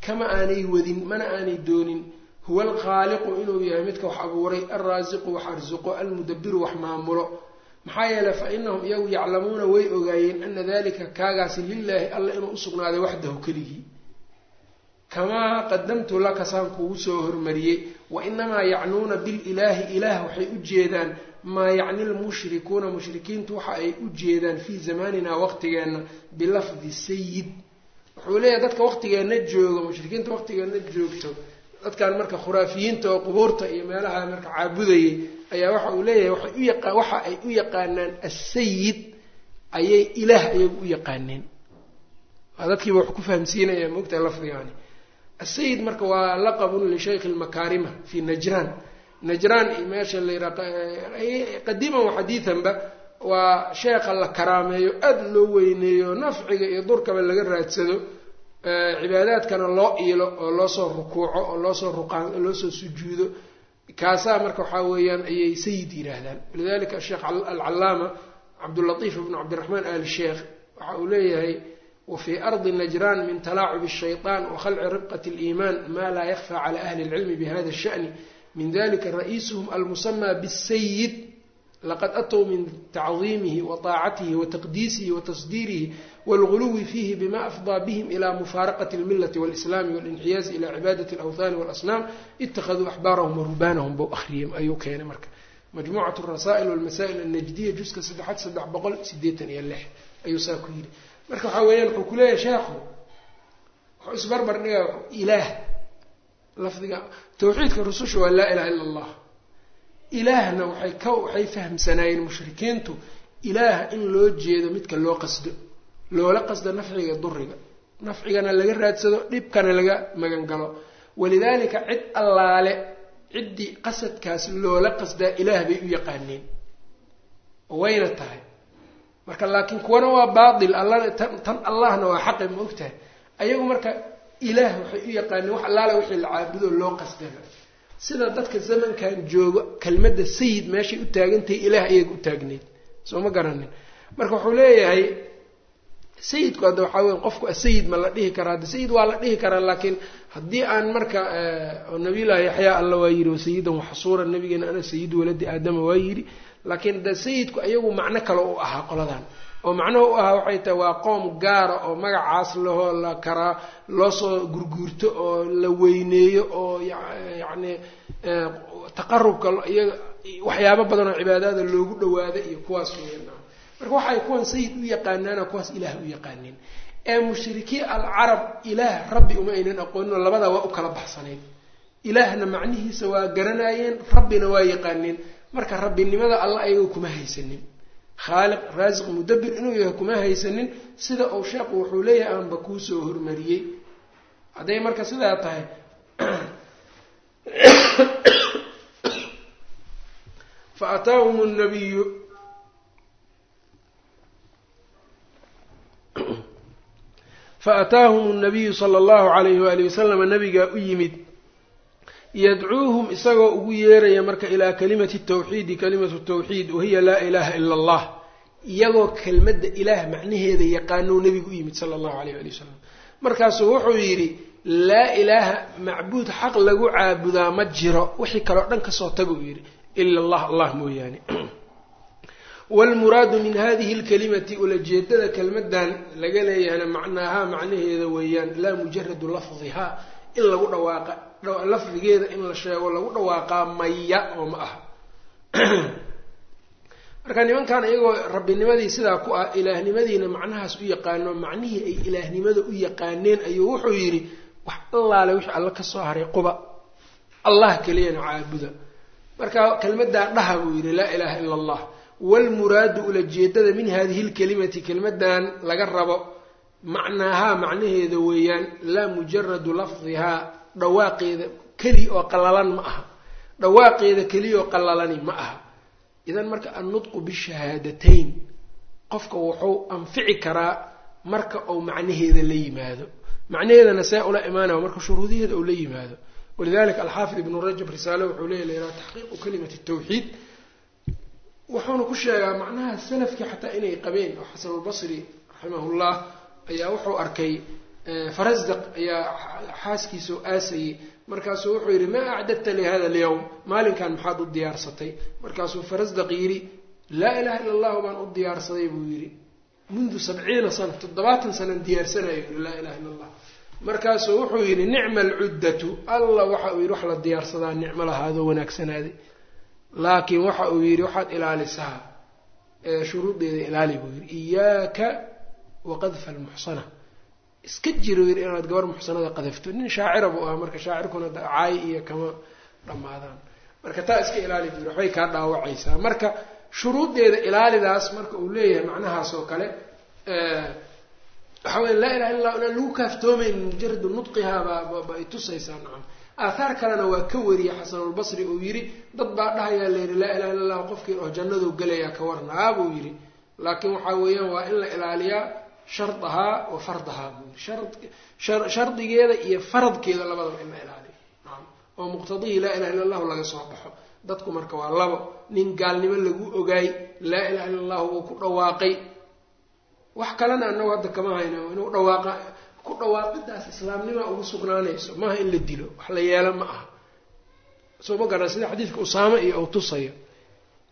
kama aanay wadin mana aanay doonin huwa alkhaaliqu inuu yahay midka wax abuuray alraasiqu wax arsuqo almudabiru wax maamulo maxaa yeeley fa inahum iyagu yaclamuuna way ogaayeen ana dalika kaagaasi lilaahi alla inuu usugnaaday waxdahu keligii. Kamaa qadamtu laka saan kugu soo hormariyey wa inamaa yacnuuna bililaahi ilaah waxay u jeedaan maa yacni lmushrikuuna mushrikiintu waxa ay u jeedaan fii zamaninaa waqtigeenna bilafdi sayid wuxuu leeyahay dadka waqtigeenna jooga mushrikiinta waqtigeenna joogto dadkan marka khuraafiyiinta oo qubuurta iyo meelaha marka caabudayay ayaa waxa uu leeyahay waxa ay u yaqaanaan asayid ayay ilaah ayagu u yaqaaneen. Dadkiiba wax ku fahamsiinaya moogtaha lafdigaani asayid marka waa laqabun lishaykhi lmakaarima fi najraan najraan iyo meesha la yidhaha qadiiman wa xadiidanba waa sheekha la karaameeyo aada loo weyneeyo nafciga iyo durkaba laga raadsado cibaadaadkana loo iilo oo loosoo rukuuco oo loosoo ruqaan loosoo sujuudo kaasaa marka waxaa weeyaan ayay sayid yidhaahdaan walidalika asheekh alcalaama cabdulatiif ibnu cabdiraxmaan ali sheekh waxa uu leeyahay wfي arضi najraan min talaacub الshayطan wakhalci ribqaة اliiman ma laa yakfى clى ahli اlcilmi bhada الshأni min dalika ra'iisuhm almusamى bالsayid laqad atw min tacظimihi waطaacatihi wataqdiisihi watasdiirihi wاlguluwi fiihi bima afضىa bhm ilى mufaaraqaة اlmilaةi wاlإslaami wاlinxiyaazi ilى cibaadaة اlأwthan wاlasnaam itakaduu axbaarahum warubaanahum bou akriyay ayuu keenay marka majmucaة الrasaa'il wاlmasaa'il الnajdiya juska saddexaad saddex boqol sideetan iyo lix ayuu saa ku yidhi marka waxaa weeyaan wuxuu kuleeyahay sheekhu wuxuu isbarbar dhigaa ilaah lafdiga tawxiidka rususha waa laa ilaha illa allah ilaahna waxay ka waxay fahamsanaayeen mushrikiintu ilaah in loo jeedo midka loo qasdo loola qasdo nafciga duriga nafcigana laga raadsado dhibkana laga magan galo walidaalika cid allaale ciddii qasadkaas loola qasdaa ilaah bay u yaqaaneen. Wayna tahay. Marka laakiin kuwana waa baatil allana tan tan allahna waa xaqi ma ogtahay. Ayagu marka ilaah waxay u yaqaaneen wax allaale wixii la caabudo loo qasdaba sida dadka zamankan joogo kelmadda sayid meeshay u taagantahay ilaah ayaga u taagneyd soo ma garanin. Marka wuxuu leeyahay sayidku hadda waxaa weya qofku asayid ma la dhihi karaa. Hadda sayid waa la dhihi karaa laakiin haddii aan marka nabiyullaahi yaxyaa alla waa yidhi wasayidan waxasuura nabigeena ana sayidu waladi aadama waa yidhi. Laakiin de sayidku ayagu macno kale u ahaa qoladan oo macnuhu u ahaa waxay tahay waa qoom gaara oo magacaas lahoo la karaa loosoo gurguurto oo la weyneeyo oo yacni taqarubka iyaga waxyaabo badan oo cibaadada loogu dhawaado iyo kuwaas weyan marka waxay kuwan sayid u yaqaanaana kuwaas ilaah u yaqaaneen ee mushrikiin alcarab ilaah rabbi uma aynan aqooninoo labadaa waa u kala baxsanayd ilaahna macnihiisa waa garanayeen rabbina waa yaqaaneen marka rabbinimada alla ayaga kuma haysanin khaaliq raasiq mudabir inuu yahay kuma haysanin sida uu sheekhu wuxuu leeyahay aanba kuusoo hormariyey. Hadday marka sidaa tahay fa ataahum nabiyu fa ataahum nabiyu sala allahu alayhi waalihi wasalama nabigaa u yimid. Yadcuuhum isagoo ugu yeeraya marka ilaa kalimati tawxiidi kalimatu tawxiid wahiya laa ilaaha ila allah iyagoo kelmadda ilaah macnaheeda yaqaanuu nebigu u yimid sala allahu alayh ali wasalam markaasuu wuxuu yidhi laa ilaaha macbuud xaq lagu caabudaa ma jiro. Wixii kaleo dhan ka soo taga uu yidhi ila allah allah mooyaane. Waalmuraadu min hadihi lkalimati ulajeedada kelmadan laga leeyahayna macnaahaa macnaheeda weeyaan laa mujaradu lafdihaa in lagu dhawaaqa lafdigeeda in la sheego lagu dhawaaqaa maya oo ma aha marka nimankan iyagoo rabbinimadii sidaa ku ah ilaahnimadiina macnahaas u yaqaano macnihii ay ilaahnimada u yaqaaneen ayuu wuxuu yidhi wax allaale wixii alla ka soo haray quba. Allah keliyana caabuda. Marka kelmaddaa dhaha buu yidhi laa ilaaha ila allah waalmuraadu ulajeedada min hadihi lkelimati kelmadan laga rabo macnaahaa macnaheeda weeyaan laa mujaradu lafdihaa dhawaaqeeda keli oo qallalan ma aha. Dhawaaqeeda keliya oo qallalani ma aha idan marka annutqu bishahaadatayn qofka wuxuu anfici karaa marka uu macnaheeda la yimaado. Macnaheedana see ula imaanaya marka shuruudiheeda uu la yimaado. Walidalika alxaafid ibnu rajab risaale wuxuu leeya layihaha taxqiiqu kalimati tawxiid. Wuxuuna ku sheegaa macnaha salafkii xataa inay qabeen oo xasanulbasri raximahullah ayaa wuxuu arkay farasdaq ayaa xaaskiisa oo aasayey markaasuu wuxuu yidhi maa acdadta lihada alyawm? Maalinkan maxaad u diyaarsatay. Markaasuu farasdaq yidhi laa ilaha illa allahu baan u diyaarsaday buu yidhi. Mundu sabciina sana toddobaatan sanan diyaarsanayo laa ilaha illa allah markaasuu wuxuu yidhi nicma alcuddatu. Alla waxa uu yidhi wax la diyaarsadaa nicmo lahaadoo wanaagsanaaday laakiin waxa uu yidhi waxaad ilaalisaa shuruudeeda ilaali buu yidhi. Iyaaka waqadfa almuxsana iska jiro inaad gabar muxsanada qadafto. Nin shaacira buu ahaa marka shaacirkuna caay iyo kama dhammaadaan. Marka taa iska ilaali buu yidhi waxbay kaa dhaawacaysaa. Marka shuruudeeda ilaalidaas marka uu leeyahay macnahaas oo kale waxa weya laa ilaha illa inaan lagu kaaftoomayn mujaradu nudqihaa baaba ay tusaysaa nacam. Aathaar kalena waa ka wariyey xasanulbasri uu yidhi dad baa dhahayaa layidhi laa ilaha illa allah qofkii oo jannadu gelayaa ka warnaa buu yidhi. Laakiin waxaa weeyaan waa in la ilaaliyaa shardahaa wa fardahaa buu yidhi. Shardigeeda iyo faradkeeda labadaba in la ilaaliyo oo muqtadihii laa ilaha illa allahu laga soo baxo. Dadku marka waa labo. Nin gaalnimo lagu ogaay laa ilaha illa allahu uu ku dhawaaqay. Wax kalena anagu hadda kama hayno inuu dhawaaqa ku dhawaaqidaas islaamnima ugu sugnaanayso. Maaha in la dilo wax la yeelo ma aha. Soo ma garan sida xadiidka usaame iyo uu tusayo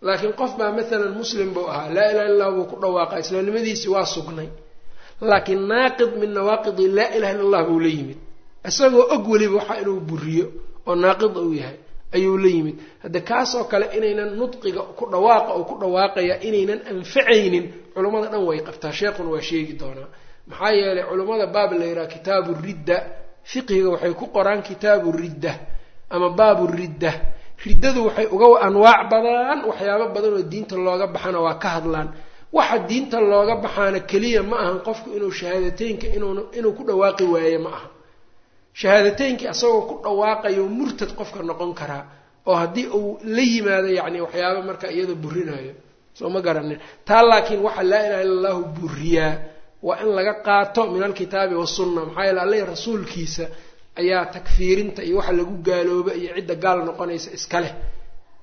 laakiin qof baa maalan muslim buu ahaa laa ilaha illa buu ku dhawaaqa islaamnimadiisii waa sugnay laakiin naaqid min nawaaqidi laa ilaha illa allah buu la yimid. Isagoo og weliba waxa inuu buriyo oo naaqid uu yahay ayuu la yimid. Hadde kaasoo kale inaynan nudqiga ku dhawaaqa oo ku dhawaaqaya inaynan anfacaynin culummada dhan way qabtaa. Sheekhuna waa sheegi doonaa. Maxaa yeelay culummada baab la yidhaha kitaabu ridda. Fiqhiga waxay ku qoraan kitaabu ridda ama baabu ridda. Riddadu waxay uga anwaac badan waxyaabo badan oo diinta looga baxana waa ka hadlaan waxa diinta looga baxaana keliya ma ahan qofku inuu shahaadateynka inuun inuu ku dhawaaqi waaye ma aha. Shahaadateynki asagoo ku dhawaaqayo murtad qofka noqon karaa oo haddii uu la yimaado yacni waxyaaba marka iyada burinayo soo ma garanin. Taa laakiin waxa laa ilaha illa allahu buriyaa waa in laga qaato min alkitaabi wasunna maxaa yeele alle rasuulkiisa ayaa takfiirinta iyo waxa lagu gaalooba iyo cidda gaal noqonaysa iska leh.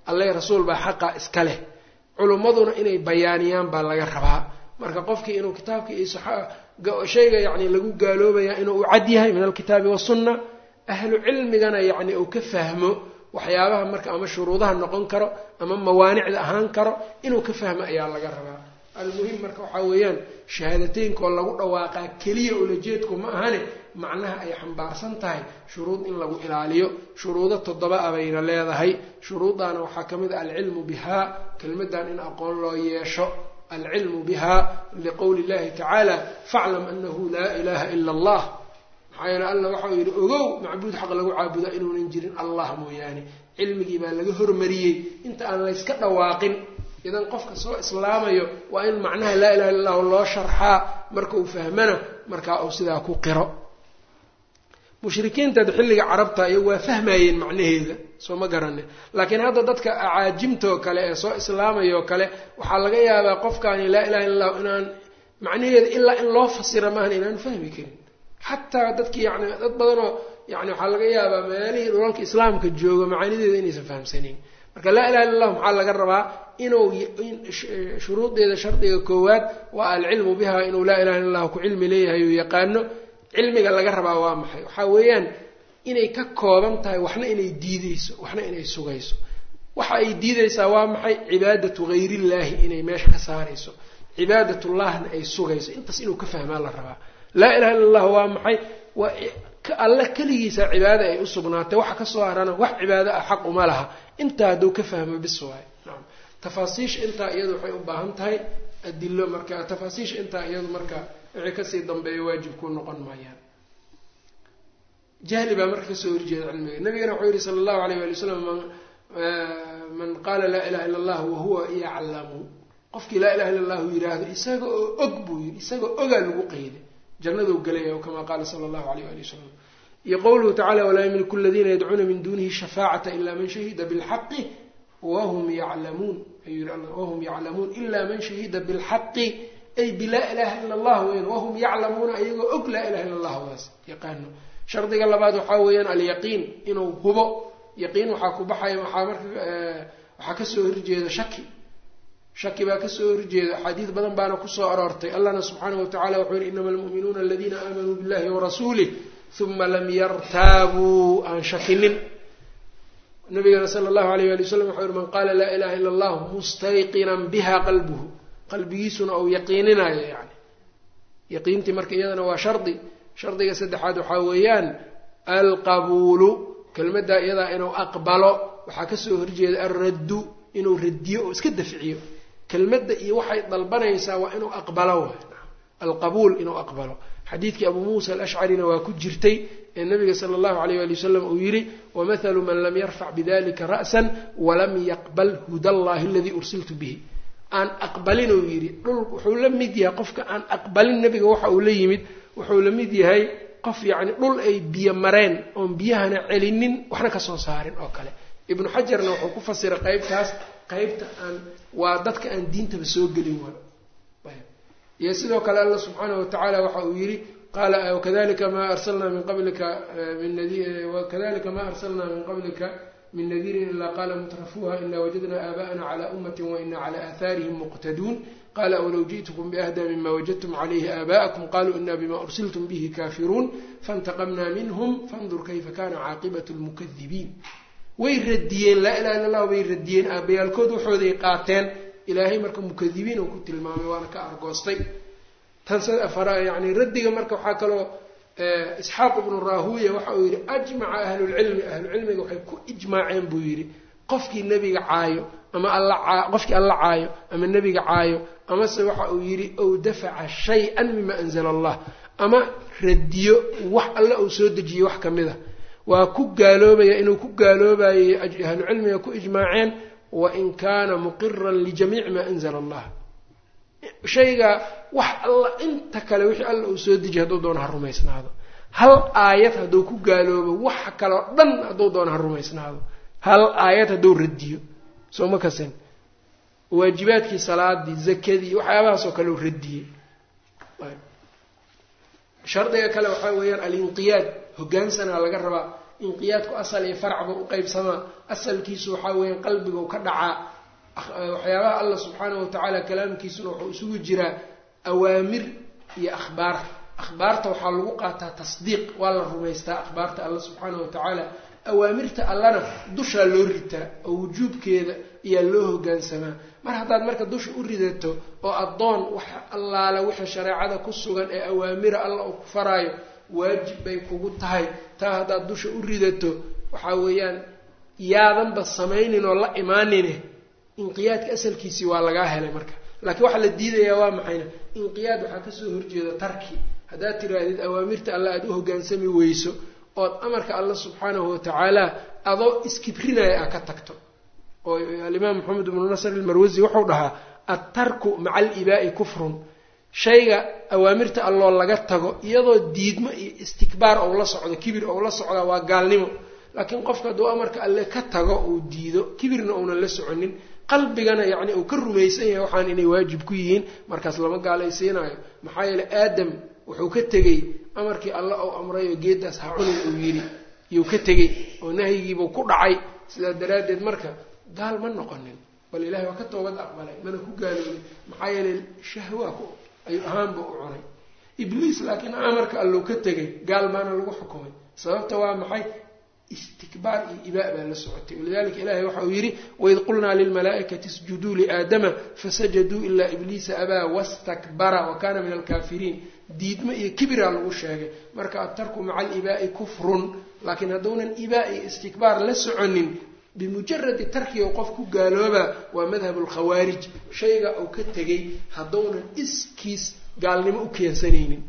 Alle rasuul baa xaqa iska leh culummaduna inay bayaaniyaan baa laga rabaa. Marka qofkii inuu kitaabka iyo shayga yacni lagu gaaloobaya inuu u cad yahay min alkitaabi wasunna ahlu cilmigana yacni uu ka fahmo waxyaabaha marka ama shuruudaha noqon karo ama mawaanicda ahaan karo inuu ka fahmo ayaa laga rabaa. Almuhim marka waxaa weeyaan shahaadateynka oo lagu dhawaaqaa keliya ulajeedku ma ahane macnaha ay xambaarsan tahay shuruud in lagu ilaaliyo. Shuruudo toddoba bayna leedahay. Shuruuddaana waxaa ka mid a alcilmu bihaa kelmaddan in aqoon loo yeesho. Alcilmu biha liqowli llahi tacaala faclam anahu laa ilaha ila allah. Maxaa yeele alla waxau yidhi ogow macbuud xaq lagu caabudaa inuunan jirin allah mooyaane. Cilmigii baa laga hormariyey. Inta aan layska dhawaaqin idan qofka soo islaamayo waa in macnaha laa ilaha illa allahu loo sharxaa. Marka uu fahmana markaa uu sidaa ku qiro mushrikiintaad xilliga carabta iyo waa fahmayeen macnaheeda soo ma garanin laakiin hadda dadka acaajimtoo kale ee soo islaamayoo kale waxaa laga yaabaa qofkaani laa ilaha illa allahu inaan macnaheeda ilaa in loo fasira maahan inaan fahmi karin. Xataa dadkii yani dad badanoo yani waxaa laga yaabaa meelihii dhulalka islaamka joogo macaanideeda inaysan fahamsanayn marka laa ilaha illa allahu maxaa laga rabaa inuu shuruudeeda shardiga koowaad waa alcilmu biha inuu laa ilaha illa allahu ku cilmi leeyahay uu yaqaano cilmiga laga rabaa waa maxay? Waxaa weeyaan inay ka kooban tahay waxna inay diideyso waxna inay sugayso. Waxa ay diideysaa waa maxay? Cibaadatu hayrillaahi inay meesha ka saarayso. Cibaadatullahna ay sugayso. Intaas inuu ka fahmaa la rabaa. Laa ilaha illa allah waa maxay? Waa alle keligiisa cibaada ay u sugnaatay. Waxa ka soo harana wax cibaado ah xaq uma laha. Intaa hadduu ka fahmo bis waayo nacam tafaasiisha intaa iyadu waxay u baahan tahay adilo marka tafaasiisha intaa iyadu marka wixii ka sii dambeeya waajib ku noqon maayaan. Jahli baa marka ka soo horjeeda cilmiga. Nabigana wuxuu yihi sala allahu alayh wali wasalam man qaala laa ilaha illa allah wahuwa yaclamu qofkii laa ilaha illa allahu yidhaahdo isaga oo og buu yidhi isagao ogaa lagu qeyday jannaduu gelaya kama qaala sala allahu alayh ali wasalam iyo qowluhu tacala walaa yamliku aladiina yadcuuna min dunihi shafaacata ila man shahida bilxaqi wahum yaclamuun ayuu yihi wahum yaclamuun ila man shahida bilxaqi ay bilaa ilaha ila allah weyn wahum yaclamuuna iyagoo og laa ilaha illa allah daas yaqaano shardiga labaad waxaa weeyaan alyaqiin inuu hubo. Yaqiin waxaa ku baxaya waxaa marka waxaa ka soo horjeeda shaki. Shaki baa ka soo horjeeda axaadiis badan baana ku soo aroortay. Allahna subxaanahu watacala wuxuu yihi inama almu'minuuna aladiina aamanuu billahi warasuulih uma lam yartaabuu aan shakinin. Nabigana sala allahu alayh wali wasalam wuxuu yihi man qaala laa ilaha illa allah mustayqinan biha qalbuhu qalbigiisuna ou yaqiininayo yani. Yaqiintii marka iyadana waa shardi. Shardiga saddexaad waxaa weeyaan alqabuulu kelmaddaa iyadaa inuu aqbalo. Waxaa ka soo horjeeda alraddu inuu radiyo oo iska dafciyo. Kelmadda iyo waxay dalbanaysaa waa inuu aqbalo alqabuul inuu aqbalo. Xadiidkii abuu muusa alashcarina waa ku jirtay ee nabiga sala allahu alayh wali wasalam uu yidhi wamathalu man lam yarfac bidalika ra'san walam yaqbal huda allahi aladii ursiltu bihi aan aqbalin uu yidhi dhul wuxuu la mid yahay qofka aan aqbalin nebiga waxa uu la yimid wuxuu la mid yahay qof yacni dhul ay biyo mareen oon biyahana celinin waxna ka soo saarin oo kale. Ibnu xajarna wuxuu ku fasiray qeybtaas qeybta aan waa dadka aan diintaba soo gelin wa iyo sidoo kale alla subxaanahu watacaala waxa uu yidhi qaala wakadalika ma arsalnaa min qablika min wakadalika ma arsalnaa min qablika min nadiirin ilaa qaala mutrafuuha inaa wajadnaa aaba'ana calaa ummatin wainaa calaa aahaarihim muqtaduun. Qaala walow ji'tukum biahdaa mima wajadtum calayhi aabaa'akum qaluu inaa bima ursiltum bihi kaafiruun faintaqamnaa minhum fandur kayfa kaana caaqibatu lmukadibiin way radiyeen laa ilaha illa bay radiyeen aabbayaalkood waxooday qaateen ilaahay marka mukadibiin oo ku tilmaamay waana ka argoostay. Tan sad afara yacni raddiga marka waxaa kaloo isxaaq ibnu rahuya waxa uu yihi ajmaca ahlulcilmi ahlucilmiga waxay ku ijmaaceen buu yidhi. Qofkii nebiga caayo ama qofkii alla caayo ama nebiga caayo amase waxa uu yidhi ow dafaca shay-an mima anzala allah ama radiyo wax alle uu soo dejiyey wax ka mid a waa ku gaaloobaya inuu ku gaaloobayay ahlucilmiga ku ijmaaceen wain kaana muqiran lijamiici maa anzala allah shayga wax alla inta kale wixii alla uu soo dejiyay hadduu doono ha rumaysnaado. Hal aayad hadduu ku gaaloobo waxa kaleo dhan hadduu doono ha rumaysnaado. Hal aayad hadduu radiyo. Soo ma kasin. Waajibaadkii salaadii zakadii waxyaabahaas oo kale u radiyey. Shardiga kale waxaa weeyaan alinqiyaad. Hogaansanaa laga rabaa. Inqiyaadku asal iyo faracba u qeybsamaa asalkiisu waxaa weeyaan qalbigau ka dhacaa waxyaabaha allah subxaanahu watacaala kalaamkiisuna wuxuu isugu jiraa awaamir iyo akhbaar. Akhbaarta waxaa lagu qaataa tasdiiq waa la rumaystaa akhbaarta allah subxaanahu watacaala awaamirta allana dushaa loo ritaa oo wujuubkeeda ayaa loo hogaansamaa. Mar haddaad marka dusha u ridato oo addoon wax allaala wixii shareecada ku sugan ee awaamira alla uu ku faraayo waajib bay kugu tahay. Taa haddaad dusha u ridato waxaa weeyaan yaadanba samaynin oo la imaanine inqiyaadka asalkiisii waa lagaa helay marka. Laakiin waxaa la diidayaa waa maxayna inqiyaad waxaa ka soo horjeeda tarki. Haddaad tiraahdid awaamirta alla aada u hogaansami weyso ood amarka alla subxaanahu watacaala adoo iskibrinaya a ka tagto. Oo alimaam maxamed ibnu nasr ilmarwasi wuxuu dhahaa attarku maca alibaa'i kufrun. Shayga awaamirta alloo laga tago iyadoo diidmo iyo istikbaar ou la socdo kibir ou la socdaa waa gaalnimo. Laakiin qofka hadduu amarka alle ka tago uu diido kibirna uunan la soconin qalbigana yacni uu ka rumaysan yahay waxaan inay waajib ku yihiin. Markaas lama gaalaysiinayo maxaa yeele aadam wuxuu ka tegey amarkii alle ou amrayoo geeddaas ha cunin uu yidhi. Iyuu ka tegey oo nahyigiibuu ku dhacay. Sidaa daraaddeed marka gaal ma noqonin bal ilahay waa ka toobad aqbalay mana ku gaaloobin maxaa yeeley shahwaa ku ayuu ahaanba u cunay. Ibliis laakiin amarka allou ka tegay gaal baana lagu xukumay. Sababta waa maxay istikbaar iyo ibaa baa la socotay. Walidalika ilahay waxa uu yidhi waid qulnaa lilmalaa'ikati isjuduu liaadama fasajaduu ilaa ibliisa abaa wastakbara wa kana min alkaafiriin. Diidmo iyo kibiraa lagu sheegay. Marka atarku maca alibaa'i kufrun. Laakiin hadduunan ibaa iyo istikbaar la soconin bimujaradi tarkiga qof ku gaalooba waa madhab lkhawaarij shayga uu ka tegay haddownan iskiis gaalnimo u keensanaynin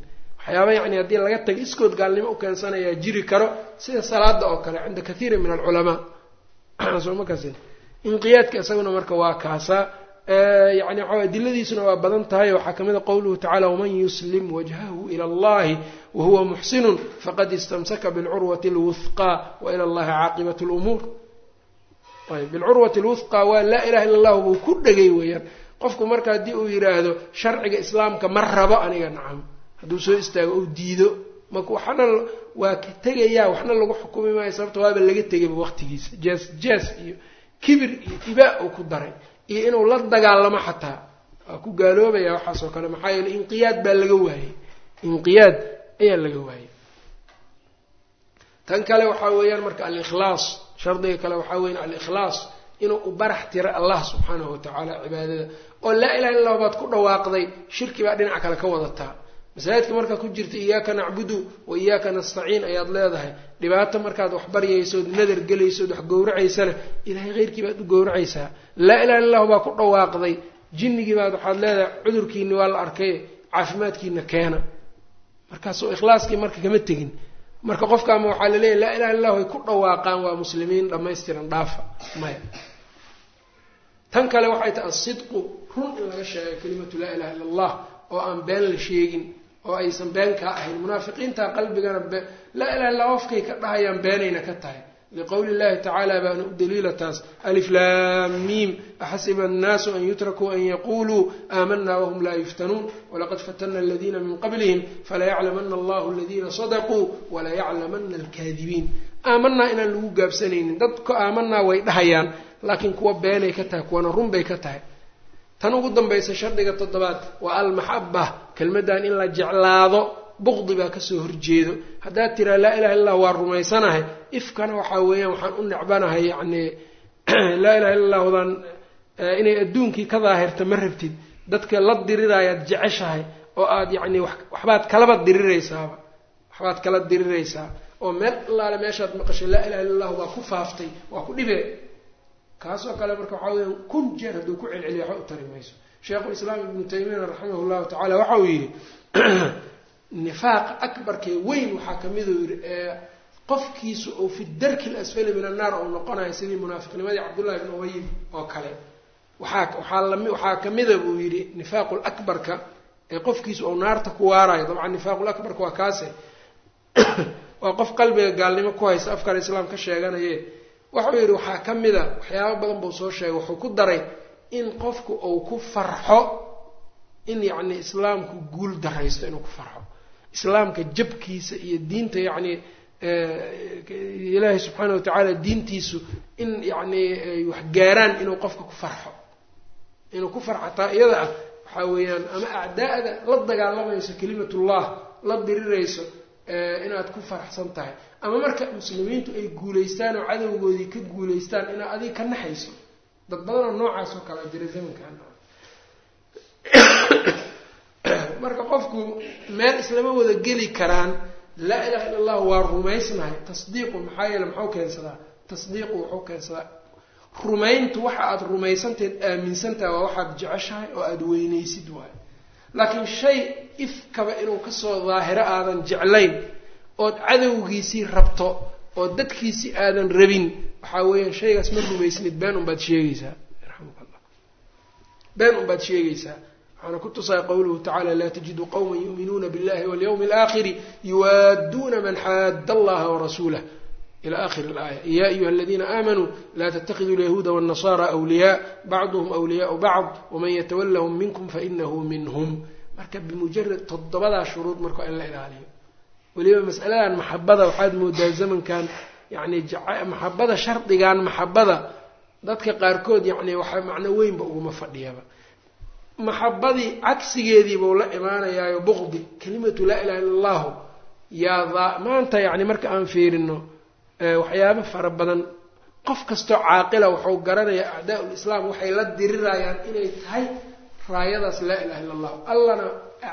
waxyaaba yacni haddii laga tago iskood gaalnimo u keensanayaa jiri karo sida salaada oo kale cinda kathiirin min alculamaa. Soo ma kasin inqiyaadka isaguna marka waa kaasaa yani adiladiisuna waa badan tahay. Waxaa ka mid a qowluhu tacala waman yuslim wajhahu ila allahi wahuwa muxsinun faqad istamsaka bilcurwati lwuhqaa wa ila allahi caaqibat lumuur ayb bilcurwati lwuhqaa waa laa ilaha illa allahu buu ku dhegay weeyaan. Qofku marka haddii uu yidhaahdo sharciga islaamka ma rabo aniga nacam hadduu soo istaago ou diido marka waxna waa ka tegayaa waxna lagu xukumi maayo sababta waaba laga tegayba waqtigiisa. Jees jees iyo kibir iyo ibaa uu ku daray. Iyo inuu la dagaalamo xataa. Waa ku gaaloobaya waxaasoo kale maxaa yeele inqiyaad baa laga waayey inqiyaad ayaa laga waayey tan kale waxaa weeyaan marka alikhlaas shardiga kale waxaa weyan alikhlaas inuu u barax tiro allah subxaanahu watacaala cibaadada. Oo laa ilaha illa baad ku dhawaaqday shirki baa dhinac kale ka wadataa masaajidka markaad ku jirta iyaaka nacbudu wa iyaaka nastaciin ayaad leedahay. Dhibaato markaad wax baryaysood nadar gelaysood wax gowracaysana ilahay keyrkii baad u gowracaysaa. Laa ilaha illa lahu baa ku dhawaaqday. Jinnigii baad waxaad leedahay cudurkiini waa la arkay caafimaadkiina keena. Markaasoo ikhlaaskii marka kama tegin. Marka qofkaama waxaa laleeyahy laa ilaha illa lahu ay ku dhawaaqaan waa muslimiin dhammaystiran dhaafa. Maya. Tan kale waxay tahay asidqu run in laga sheegay kalimatu laa ilaha illa allah oo aan been la sheegin oo aysan been kaa ahayn. Munaafiqiinta qalbigana laa ilaha illa qofkay ka dhahayaan beenayna ka tahay. Liqowli llahi tacaala baana u daliila taas alif laam miim. Axasiba annaasu an yutrakuu an yaquluu aamana wahum laa yuftanuun. Walaqad fatana aladiina min qablihim falayaclamana allahu aladiina sadaquu walayaclamana alkaadibiin. Aamanaa inaan lagu gaabsanaynin. Dadka aamanaa way dhahayaan laakiin kuwa beenay ka tahay kuwana run bay ka tahay tan ugu dambaysa shardiga toddobaad waa almaxaba kelmaddan in la jeclaado buqdi baa ka soo horjeedo. Haddaad tiraa laa ilaha illah waa rumaysanahay ifkana waxaa weeyaan waxaan u necbanahay yacni laa ilaha illa llahdan inay adduunkii ka daahirta ma rabtid. Dadka la diriraayaad jeceshahay oo aad yacni waxbaad kalaba diriraysaaba waxbaad kala diriraysaa. Oo meel allaale meeshaad maqashay laa ilaha illa llahu waa ku faaftay waa ku dhibe kaasoo kale marka waxaa weya kun jeer hadduu ku celceliya waxba u tari mayso. Sheikhulislaam ibnu taymiyana raximah llahu tacala waxa uu yidhi nifaaqa akbarkee weyn waxaa ka mid uu yidhi ee qofkiisu uu fi darki lasfali min annaar uu noqonayo sidii munaafiqnimadii cabdullahi bn ubay oo kale. Waxaa waxaa lami waxaa kamida buu yidhi nifaaqu lakbarka ee qofkiisu uu naarta ku waarayo dabcan nifaaqu lakbarka waa kaase. Waa qof qalbiga gaalnimo ku haysta afkale islaam ka sheeganaye waxau yidhi waxaa ka mida waxyaaba badan buu soo sheegay. Wuxuu ku daray in qofku uu ku farxo in yacni islaamku guul daraysto inuu ku farxo. Islaamka jabkiisa iyo diinta yacni ilaahay subxaana watacaala diintiisu in yacni wax gaaraan inuu qofka ku farxo. Inuu ku farxo taa iyada ah waxaa weeyaan ama acdaa'da la dagaalamayso kelimatullah la dirirayso inaad ku faraxsan tahay. Ama marka muslimiintu ay guulaystaan oo cadowgoodii ka guulaystaan inaad adiga ka naxayso. Dad noocaas oo kale jira zamankan marka qofku meel islama wada geli karaan laa ilaha illa allah waa rumaysnahay. Tasdiiqu maxaa yeele muxuu keensadaa? Tasdiiqu wuxuu keensadaa. Rumayntu waxa aada rumaysantahed aaminsantaha waa waxaad jeceshahay oo aada weynaysid waayo laakiin shay ifkaba inuu ka soo daahiro aadan jeclayn ood cadowgiisii rabto oo dadkiisii aadan rabin waxaa weeyaan shaygaas ma rumaysnid been unbaad sheegaysaa. Raxamuk allah been unbaad sheegaysaa. Waxaana ku tusaya qowluhu tacala laa tajidu qowma yuuminuuna billahi walyawmi alaakhiri yuwaadduuna man xaadda allaha warasuulah ila akhiri alaaya ya ayuha aladiina aamanuu laa tatakiduu alyahuuda waannasara awliyaa bacduhum awliyaau bacd waman yatawallahum minkum fainahu minhum marka bimujarad toddobadaa shuruud marka in la ilaaliyo weliba masaladan maxabada waxaad moodaa zamankan yani maxabada shardigan maxabada dadka qaarkood yani waxa macno weynba uguma fadhiyaba maxabadii cagsigeediibau la imaanayaayo buqdi kelimatu laa ilaha illa allahu yaa maanta yani marka aan fiirino waxyaabo fara badan. Qof kastoo caaqila wuxuu garanayaa acdaa lislaam waxay la dirirayaan inay tahay raayadaas laa ilaha illa allah allana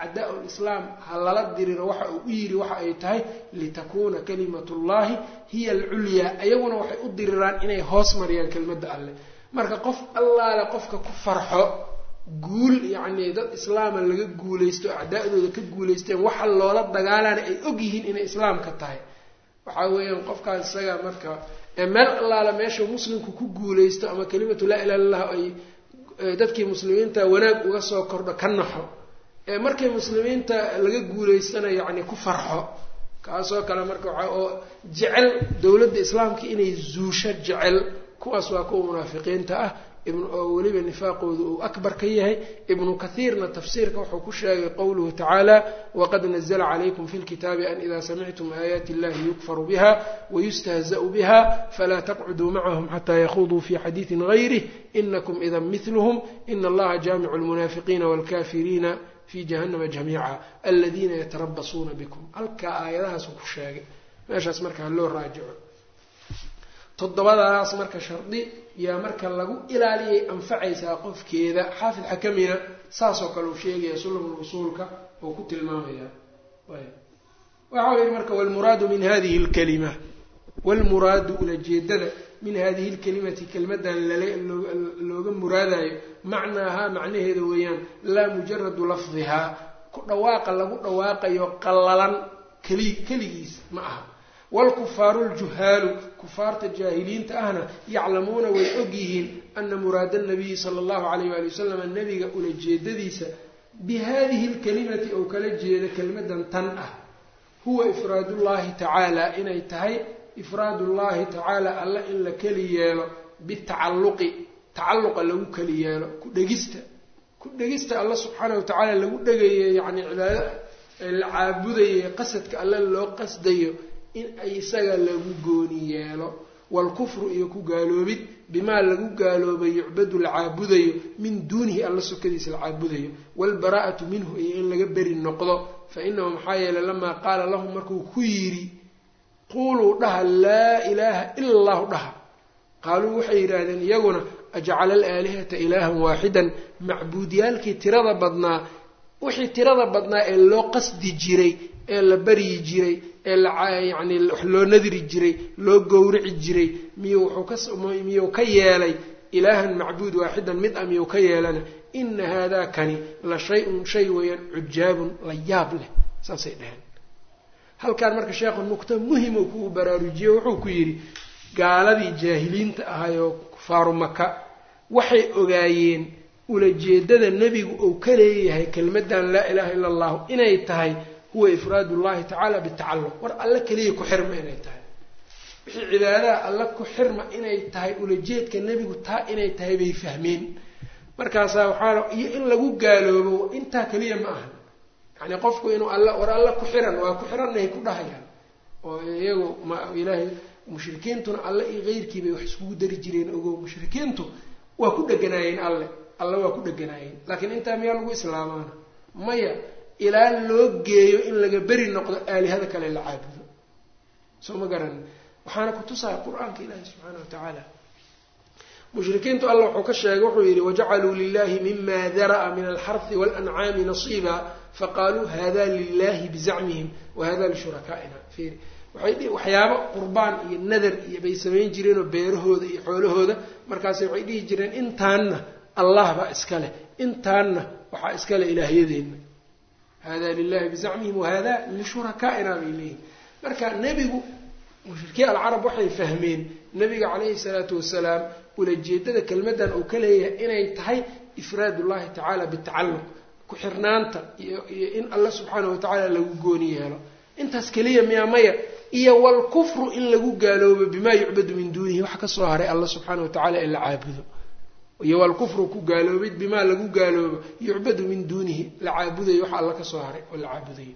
acdaau lislaam ha lala diriro waxa uu u yidhi waxa ay tahay litakuuna kalimatullahi hiya alculyaa ayaguna waxay u diriraan inay hoos mariyaan kelmadda alleh marka qof allaale qofka ku farxo guul yacni dad islaama laga guulaysto acdaa'dooda ka guulaysteen waxa loola dagaalana ay og yihiin inay islaamka tahay waxaa weeyaan qofkaas isaga marka meel allaale meesha muslimku ku guulaysto ama kelimatu laa ilaha illah ay dadkii muslimiinta wanaag uga soo kordho ka naxo. Markay muslimiinta laga guulaystana yacni ku farxo kaasoo kale marka waxa oo jecel dowladda islaamka inay zuusho jecel kuwaas waa kuwa munaafiqiinta ah weliba nifaaqooda uu akbar ka yahay. Ibnu kathiirna tafsiirka wuxuu ku sheegay qowluhu tacaala waqad nazla calaykum fi lkitaabi an ida samictum aayaati illahi yukfaru biha wayustahza'u biha falaa taqcuduu macahum xataa yakhuduu fi xadiidin gayrih inakum idan mihlhm ina allaha jaamicu lmunaafiqiina wاlkafiriina fi jahanama jamiica aladiina yatarabasuuna bikum. Halkaa aayadahaasu ku sheegay. Meeshaas marka haloo raajico toddobadaas marka shardi yaa marka lagu ilaaliyay anfacaysaa qofkeeda xaafid xakamina saasoo kale uu sheegaya sulamul usuulka oo ku tilmaamaya. Waxau yihi marka wlmuraadu min hadihi lkalima wlmuraadu ulajeedada min hadihi lkalimati kelmadan looga muraadayo macnaahaa macnaheeda weeyaan laa mujaradu lafdihaa. Ku dhawaaqa lagu dhawaaqayo qallalan keli keligiis ma aha waalkufaaru ljuhaalu kufaarta jaahiliinta ahna yaclamuuna way og yihiin ana muraada nabiyi sala allahu alayh waali wasalam nabiga ulajeedadiisa bi hadihi lkalimati ou kala jeeda kelmadan tan ah huwa ifraadullahi tacaala inay tahay ifraadullahi tacaala alla in la keli yeelo bitacalluqi tacalluqa lagu keli yeelo ku dhegista ku dhegista alla subxaana wa tacaala lagu dhegayo yacni cibaado la caabudayo qasadka alle loo qasdayo in isaga lagu gooni yeelo waalkufru iyo ku gaaloobid bimaa lagu gaaloobay yucbadu la caabudayo min duunihi alla sokadiisa la caabudayo waalbaraa'atu minhu iyo in laga beri noqdo fa inahu maxaa yeelay lamaa qaala lahum markuu ku yidhi quuluu dhaha laa ilaaha ila allahu dhaha. Qaaluu waxay yidhaahdeen iyaguna ajcala alaalihata ilaahan waaxidan macbuudyaalkii tirada badnaa wixii tirada badnaa ee loo qasdi jiray ee la baryi jiray ee wax loo nadri jiray loo gowrici jiray miyuu wuxuu ka miyuu ka yeelay ilaahan macbuud waaxidan mid a miyuu ka yeelana ina haadaa kani la shay-un shay weeyaan cujaabun la yaab leh saasay dheheen halkaan marka sheekhu nuqto muhimo kuu baraarujiye wuxuu ku yidhi gaaladii jaahiliinta ahayoo kufaaru maka waxay ogaayeen ulajeedada nebigu uu ka leeyahay kelmadan laa ilaaha ila allahu inay tahay huwa ifraad ullahi tacaala bitacalluq. War alle keliya ku xirma inay tahay. Wixii cibaadaha alle ku xirma inay tahay ulajeedka nebigu taa inay tahay bay fahmeen. Markaasaa waxaa iyo in lagu gaaloobo intaa keliya ma aha. Yani qofku inuu alla war alla ku xiran waa ku xirannahay ku dhahayaan. Oo iyagu ma ilaahay mushrikiintuna alle iyo keyrkii bay wax iskugu dari jireen ogo mushrikiintu waa ku dheganaayeen alle. Alle waa ku dheganaayeen. Laakiin intaa miyaa lagu islaamaana? Maya ilaa loo geeyo in laga beri noqdo aalihada kale la caabudo. Soo ma garanin waxaana kutusaya qur'aanka ilaahi subxaana wa tacaala mushrikiintu alla wuxuu ka sheegay wuxuu yidhi wajacaluu lilahi mima dara'a min alxarfi walancaami nasiiba faqaaluu hada lilahi bizacmihim wahada lishurakaaina. Fiiri. Waxay waxyaabo qurbaan iyo nadar iyo bay samayn jireenoo beerahooda iyo xoolahooda markaase waxay dhihi jireen intaanna allah baa iska leh. Intaanna waxaa iska leh ilaahyadeenna hada lilahi bizacmihim wahada lishurakaaina bay leeyihiin marka nebigu mushrikiin alcarab waxay fahmeen nabiga calayhi salaatu wasalaam ulajeedada kelmadan uu ka leeyahay inay tahay ifraad ullahi tacaala bitacalluq ku-xirnaanta iyo in alla subxaana wa tacaala lagu gooni yeelo intaas keliya miyaa maya iyo walkufru in lagu gaaloobo bimaa yucbadu min duunihi wax ka soo haray alla subxaana wa tacala in la caabudo iyo walkufru ku gaaloobid bimaa lagu gaaloobo yucbadu min duunihi la caabudayo wax alla ka soo haray oo la caabudayo.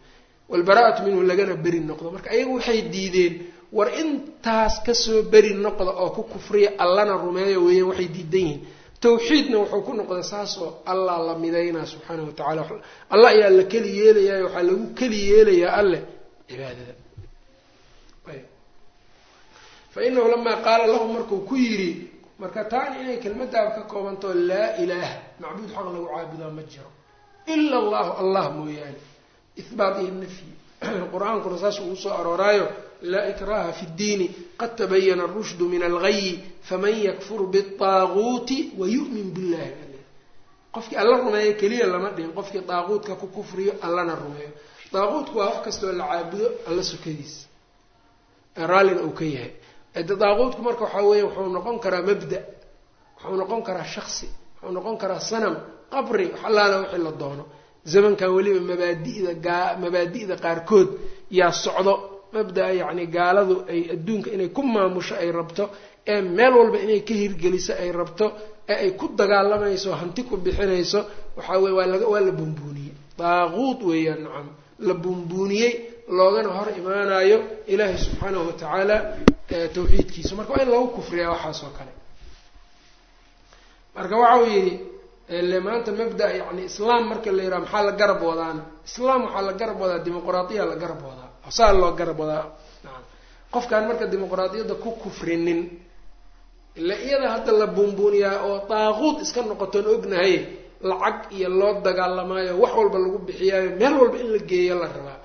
Walbaraa'atu minhu lagana beri noqdo. Marka ayagu waxay diideen war intaas ka soo beri noqda oo ku kufriya allana rumeeya weeyaan waxay diidan yihiin. Tawxiidna wuxuu ku noqda saasoo allah la midaynaa subxaana wa tacala allah ayaa la keli yeelayaa waxaa lagu keli yeelayaa alleh cibaadada. Fa inahu lamaa qaala lahum markuu ku yidhi marka taani inay kelmadaaba ka koobanto laa ilaaha macbuud xaq lagu caabudaa ma jiro. Ila allahu allah mooyaane. Ihbaat iyo nafyi. Qur'aankuna saas uu soo arooraayo laa ikraha fi ddiini qad tabayana arushdu min algayi faman yakfur biaaguuti wayu'min billahi. Qofkii alla rumeeyo keliya lama dhihin. Qofkii daaquudka ku kufriyo allana rumeeyo. Daaquudku waa wax kastoo la caabudo alla sukadiisa raallina uu ka yahay daaquudku marka waxaa weeye wuxuu noqon karaa mabda wuxuu noqon karaa shaksi wuxuu noqon karaa sanam qabri wax allaala wixii la doono. Zamankan weliba mabaadida mabaadi'da qaarkood yaa socdo. Mabdaa yacni gaaladu ay adduunka inay ku maamusho ay rabto ee meel walba inay ka hirgeliso ay rabto ee ay ku dagaalamayso hanti ku bixinayso waxaa weye waa laga waa la buunbuuniyey. Daaquud weeyaan nacam la buunbuuniyey loogana hor imaanayo ilaahay subxaanahu watacaala tawxiidkiisa marka waa in lagu kufriyaa waxaas kale. Marka waxa uu yidhi le maanta mabda yani islaam marka la yidhaha maxaa la garab wadaana? Islaam waxaa la garab wadaa dimuqraadiya la garab wadaa. Saa loo garab wadaa. Qofkaan marka dimuqraadiyadda ku kufrinin ila iyada hadda la buunbuuniyaa oo daaquud iska noqotoon ognahay lacag iyo loo dagaalamaayo wax walba lagu bixiyaayo meel walba in la geeyo la rabaa.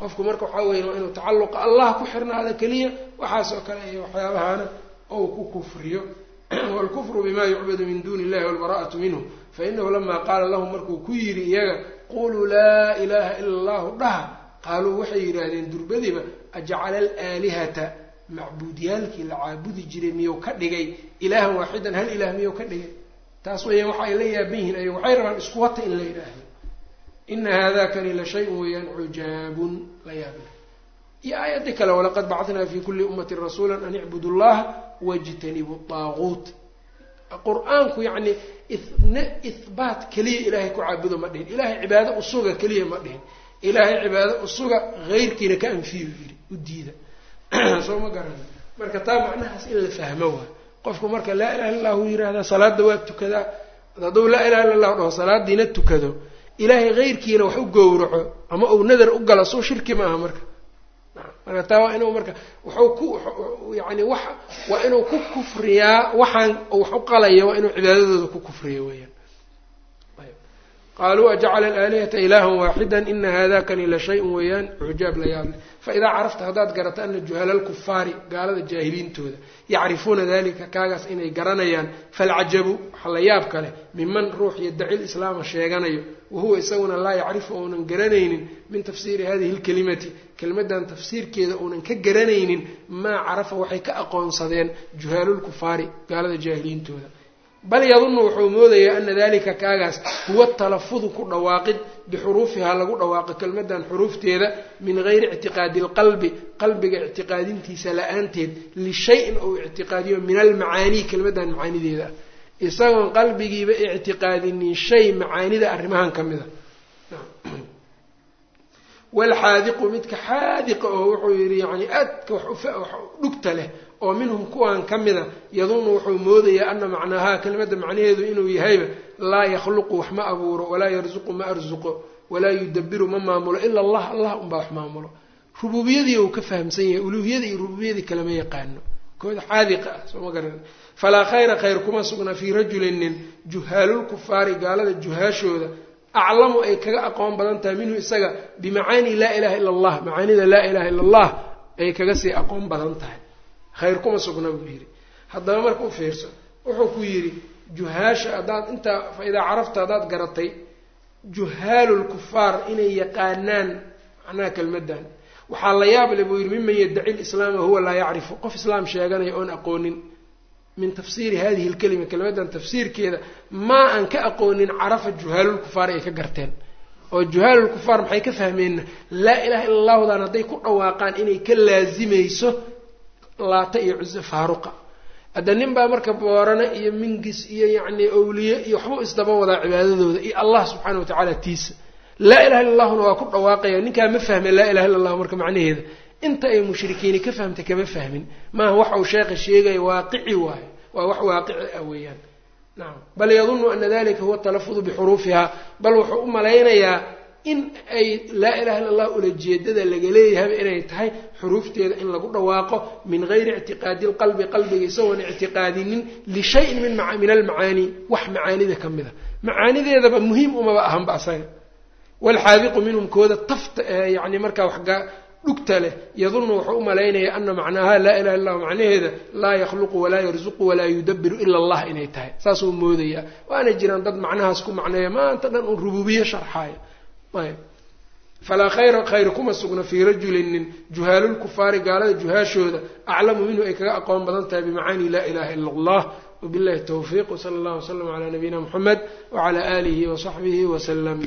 Qofku marka waxaa weya waa inuu tacalluqa allah ku xirnaada keliya waxaas oo kale iyo waxyaabahana ou ku kufriyo. Waalkufru bima yucbadu min duuni illahi walbara'atu minhu. Fainahu lama qaala lahum markuu ku yidhi iyaga quluu laa ilaha ila allahu dhaha. Qaaluu waxay yidhaahdeen durbadiba ajcala alaalihata macbuudyaalkii la caabudi jiray miyuu ka dhigay? Ilaahan waaxidan hal ilaah miyuu ka dhigay? Taas weeyaan waxa ay la yaaban yihiin ay waxay rabaan isku wata in la yidhaahdo. Ina haadakani la shay-un weeyaan cujaabun la yaabla iyo aayadii kale walaqad bacatnaa fi kuli ummatin rasuula an icbudu llaha wajtanibu daaguut qur'aanku yacni ine ihbaat keliya ilaahay ku caabudo ma dhihin. Ilaahay cibaado usuga keliya ma dhihin. Ilaahay cibaado usuga heyrkiina ka anfiyo yidhi u diida. Soo ma garana marka taa macnahaas in la fahmo waa qofku marka laa ilaha illa lahu yihahdaa salaada waa tukadaa hadduu laa ilaha illa llahu dhaho salaadiina tukado. Ilaahay heyrkiina wax u gowraco ama uu nadar u galo soo shirki ma aha marka marka taa waa inuu marka wuxuu ku yani wax waa inuu ku kufriyaa waxaan wax u qalaya waa inuu cibaadadooda ku kufriyo weeyaan qaaluu ajacala alaalihata ilaahan waaxida ina haadakani la shay-un weeyaan cujaab la yaable faidaa carafta haddaad garato ana juhala lkufaari gaalada jaahiliintooda yacrifuuna dalika kaagaas inay garanayaan falcajabu waxa la yaab kale miman ruux yadaci lislaama sheeganayo wahuwa isaguna laa yacrifu uunan garanaynin min tafsiiri hadihi lkelimati kelimadan tafsiirkeeda uunan ka garanaynin maa carafa waxay ka aqoonsadeen juhaalulkufaari gaalada jaahiliintooda bal yadunnu wuxuu moodayaa ana dalika kaagaas huwa talafudu ku dhawaaqid bixuruufihaa lagu dhawaaqo kelmadan xuruufteeda min gayri ictiqaadi lqalbi qalbiga ictiqaadintiisa la'aanteed lishayin ou ictiqaadiyo min almacaanii kelmadan macaanideeda. Isagoon qalbigiiba ictiqaadinin shay macaanida arrimahan ka mida. Walxaadiqu midka xaadiqa oo wuxuu yidhi yani aadka wax dhugta leh oo minhum kuwan ka mida yadunnu wuxuu moodayaa ana macnaahaa kelimada macnaheedu inuu yahayba laa yakhluqu wax ma abuuro walaa yarzuqu ma arzuqo walaa yudabiru ma maamulo ila allah allah unbaa wax maamulo. Rubuubiyadii uu ka fahamsan yahay uluuhiyadii iyo rububiyadii kalema yaqaano. Kooda xaadiqa ah soo ma garan. Falaa khayra khayr kuma sugna fii rajulin nin juhaalulkufaari gaalada juhaashooda. Aclamu ay kaga aqoon badan tahay minhu isaga bimacaani laa ilaha illa allah macaanida laa ilaha illa allah ay kaga sii aqoon badan tahay khayr kuma sugna buu yidhi. Haddaba marka u fiirso wuxuu ku yidhi juhaasha haddaad intaa fa idaa carafta haddaad garatay juhaalulkufaar inay yaqaanaan macnaha kelmadan. Waxaa la yaab le buu yidhi miman yaddaci lislaama huwa laa yacrifu qof islaam sheeganaya oon aqoonin. Min tafsiiri hadihi lkelima kelimadan tafsiirkeeda maa aan ka aqoonin carafa juhaalulkufaar ay ka garteen. Oo juhaalulkufaar maxay ka fahmeenna? Laa ilaha illa allahudan hadday ku dhawaaqaan inay ka laazimayso laata iyo cuso faaruqa. Hadda nin baa marka boorane iyo mingis iyo yacni awliye iyo waxbuu isdaba wadaa cibaadadooda iyo allah subxaana wa tacaala tiisa. Laa ilaha illa allahuna waa ku dhawaaqaya ninkaa ma fahme laa ilaha illa allah marka macnaheeda. Inta ay mushrikiini ka fahmtay kama fahmin. Maaha waxa uu sheekha sheegaya waaqici waayo waa wax waaqici ah weeyaan. Nacam bal yadunnu ana dalika huwa talafudu bixuruufiha bal wuxuu u malaynayaa in ay laa ilaha illa allah ulajeedada laga leeyahayba inay tahay xuruufteeda in lagu dhawaaqo min gayri ictiqaadi lqalbi qalbiga isagoon ictiqaadinin lishayin min almacaani wax macaanida ka mid a macaanideedaba muhiim umaba ahanba asaga. Waalxaadiqu minhum kooda tafta yani markaa waxga dhugta leh yadunnu wuxuu u malaynaya ana macnaaha laa ilaha illah macnaheeda laa yakhluqu walaa yarzuqu walaa yudabiru ila allah inay tahay. Saasuu moodayaa waana jiraan dad macnahaas ku macneeya maanta dhan un rubuubiye sharxaaya ayb falaa khayra khayr kuma sugna fii rajulin nin juhaalulkufaari gaalada juhaashooda aclamu minhu ay kaga aqoon badan tahay bimacaani laa ilaha ila allah. Wabillahi towfiiq wsala allah wslam calaa nabiyina muxamed wacala aalihi wasaxbihi wasalam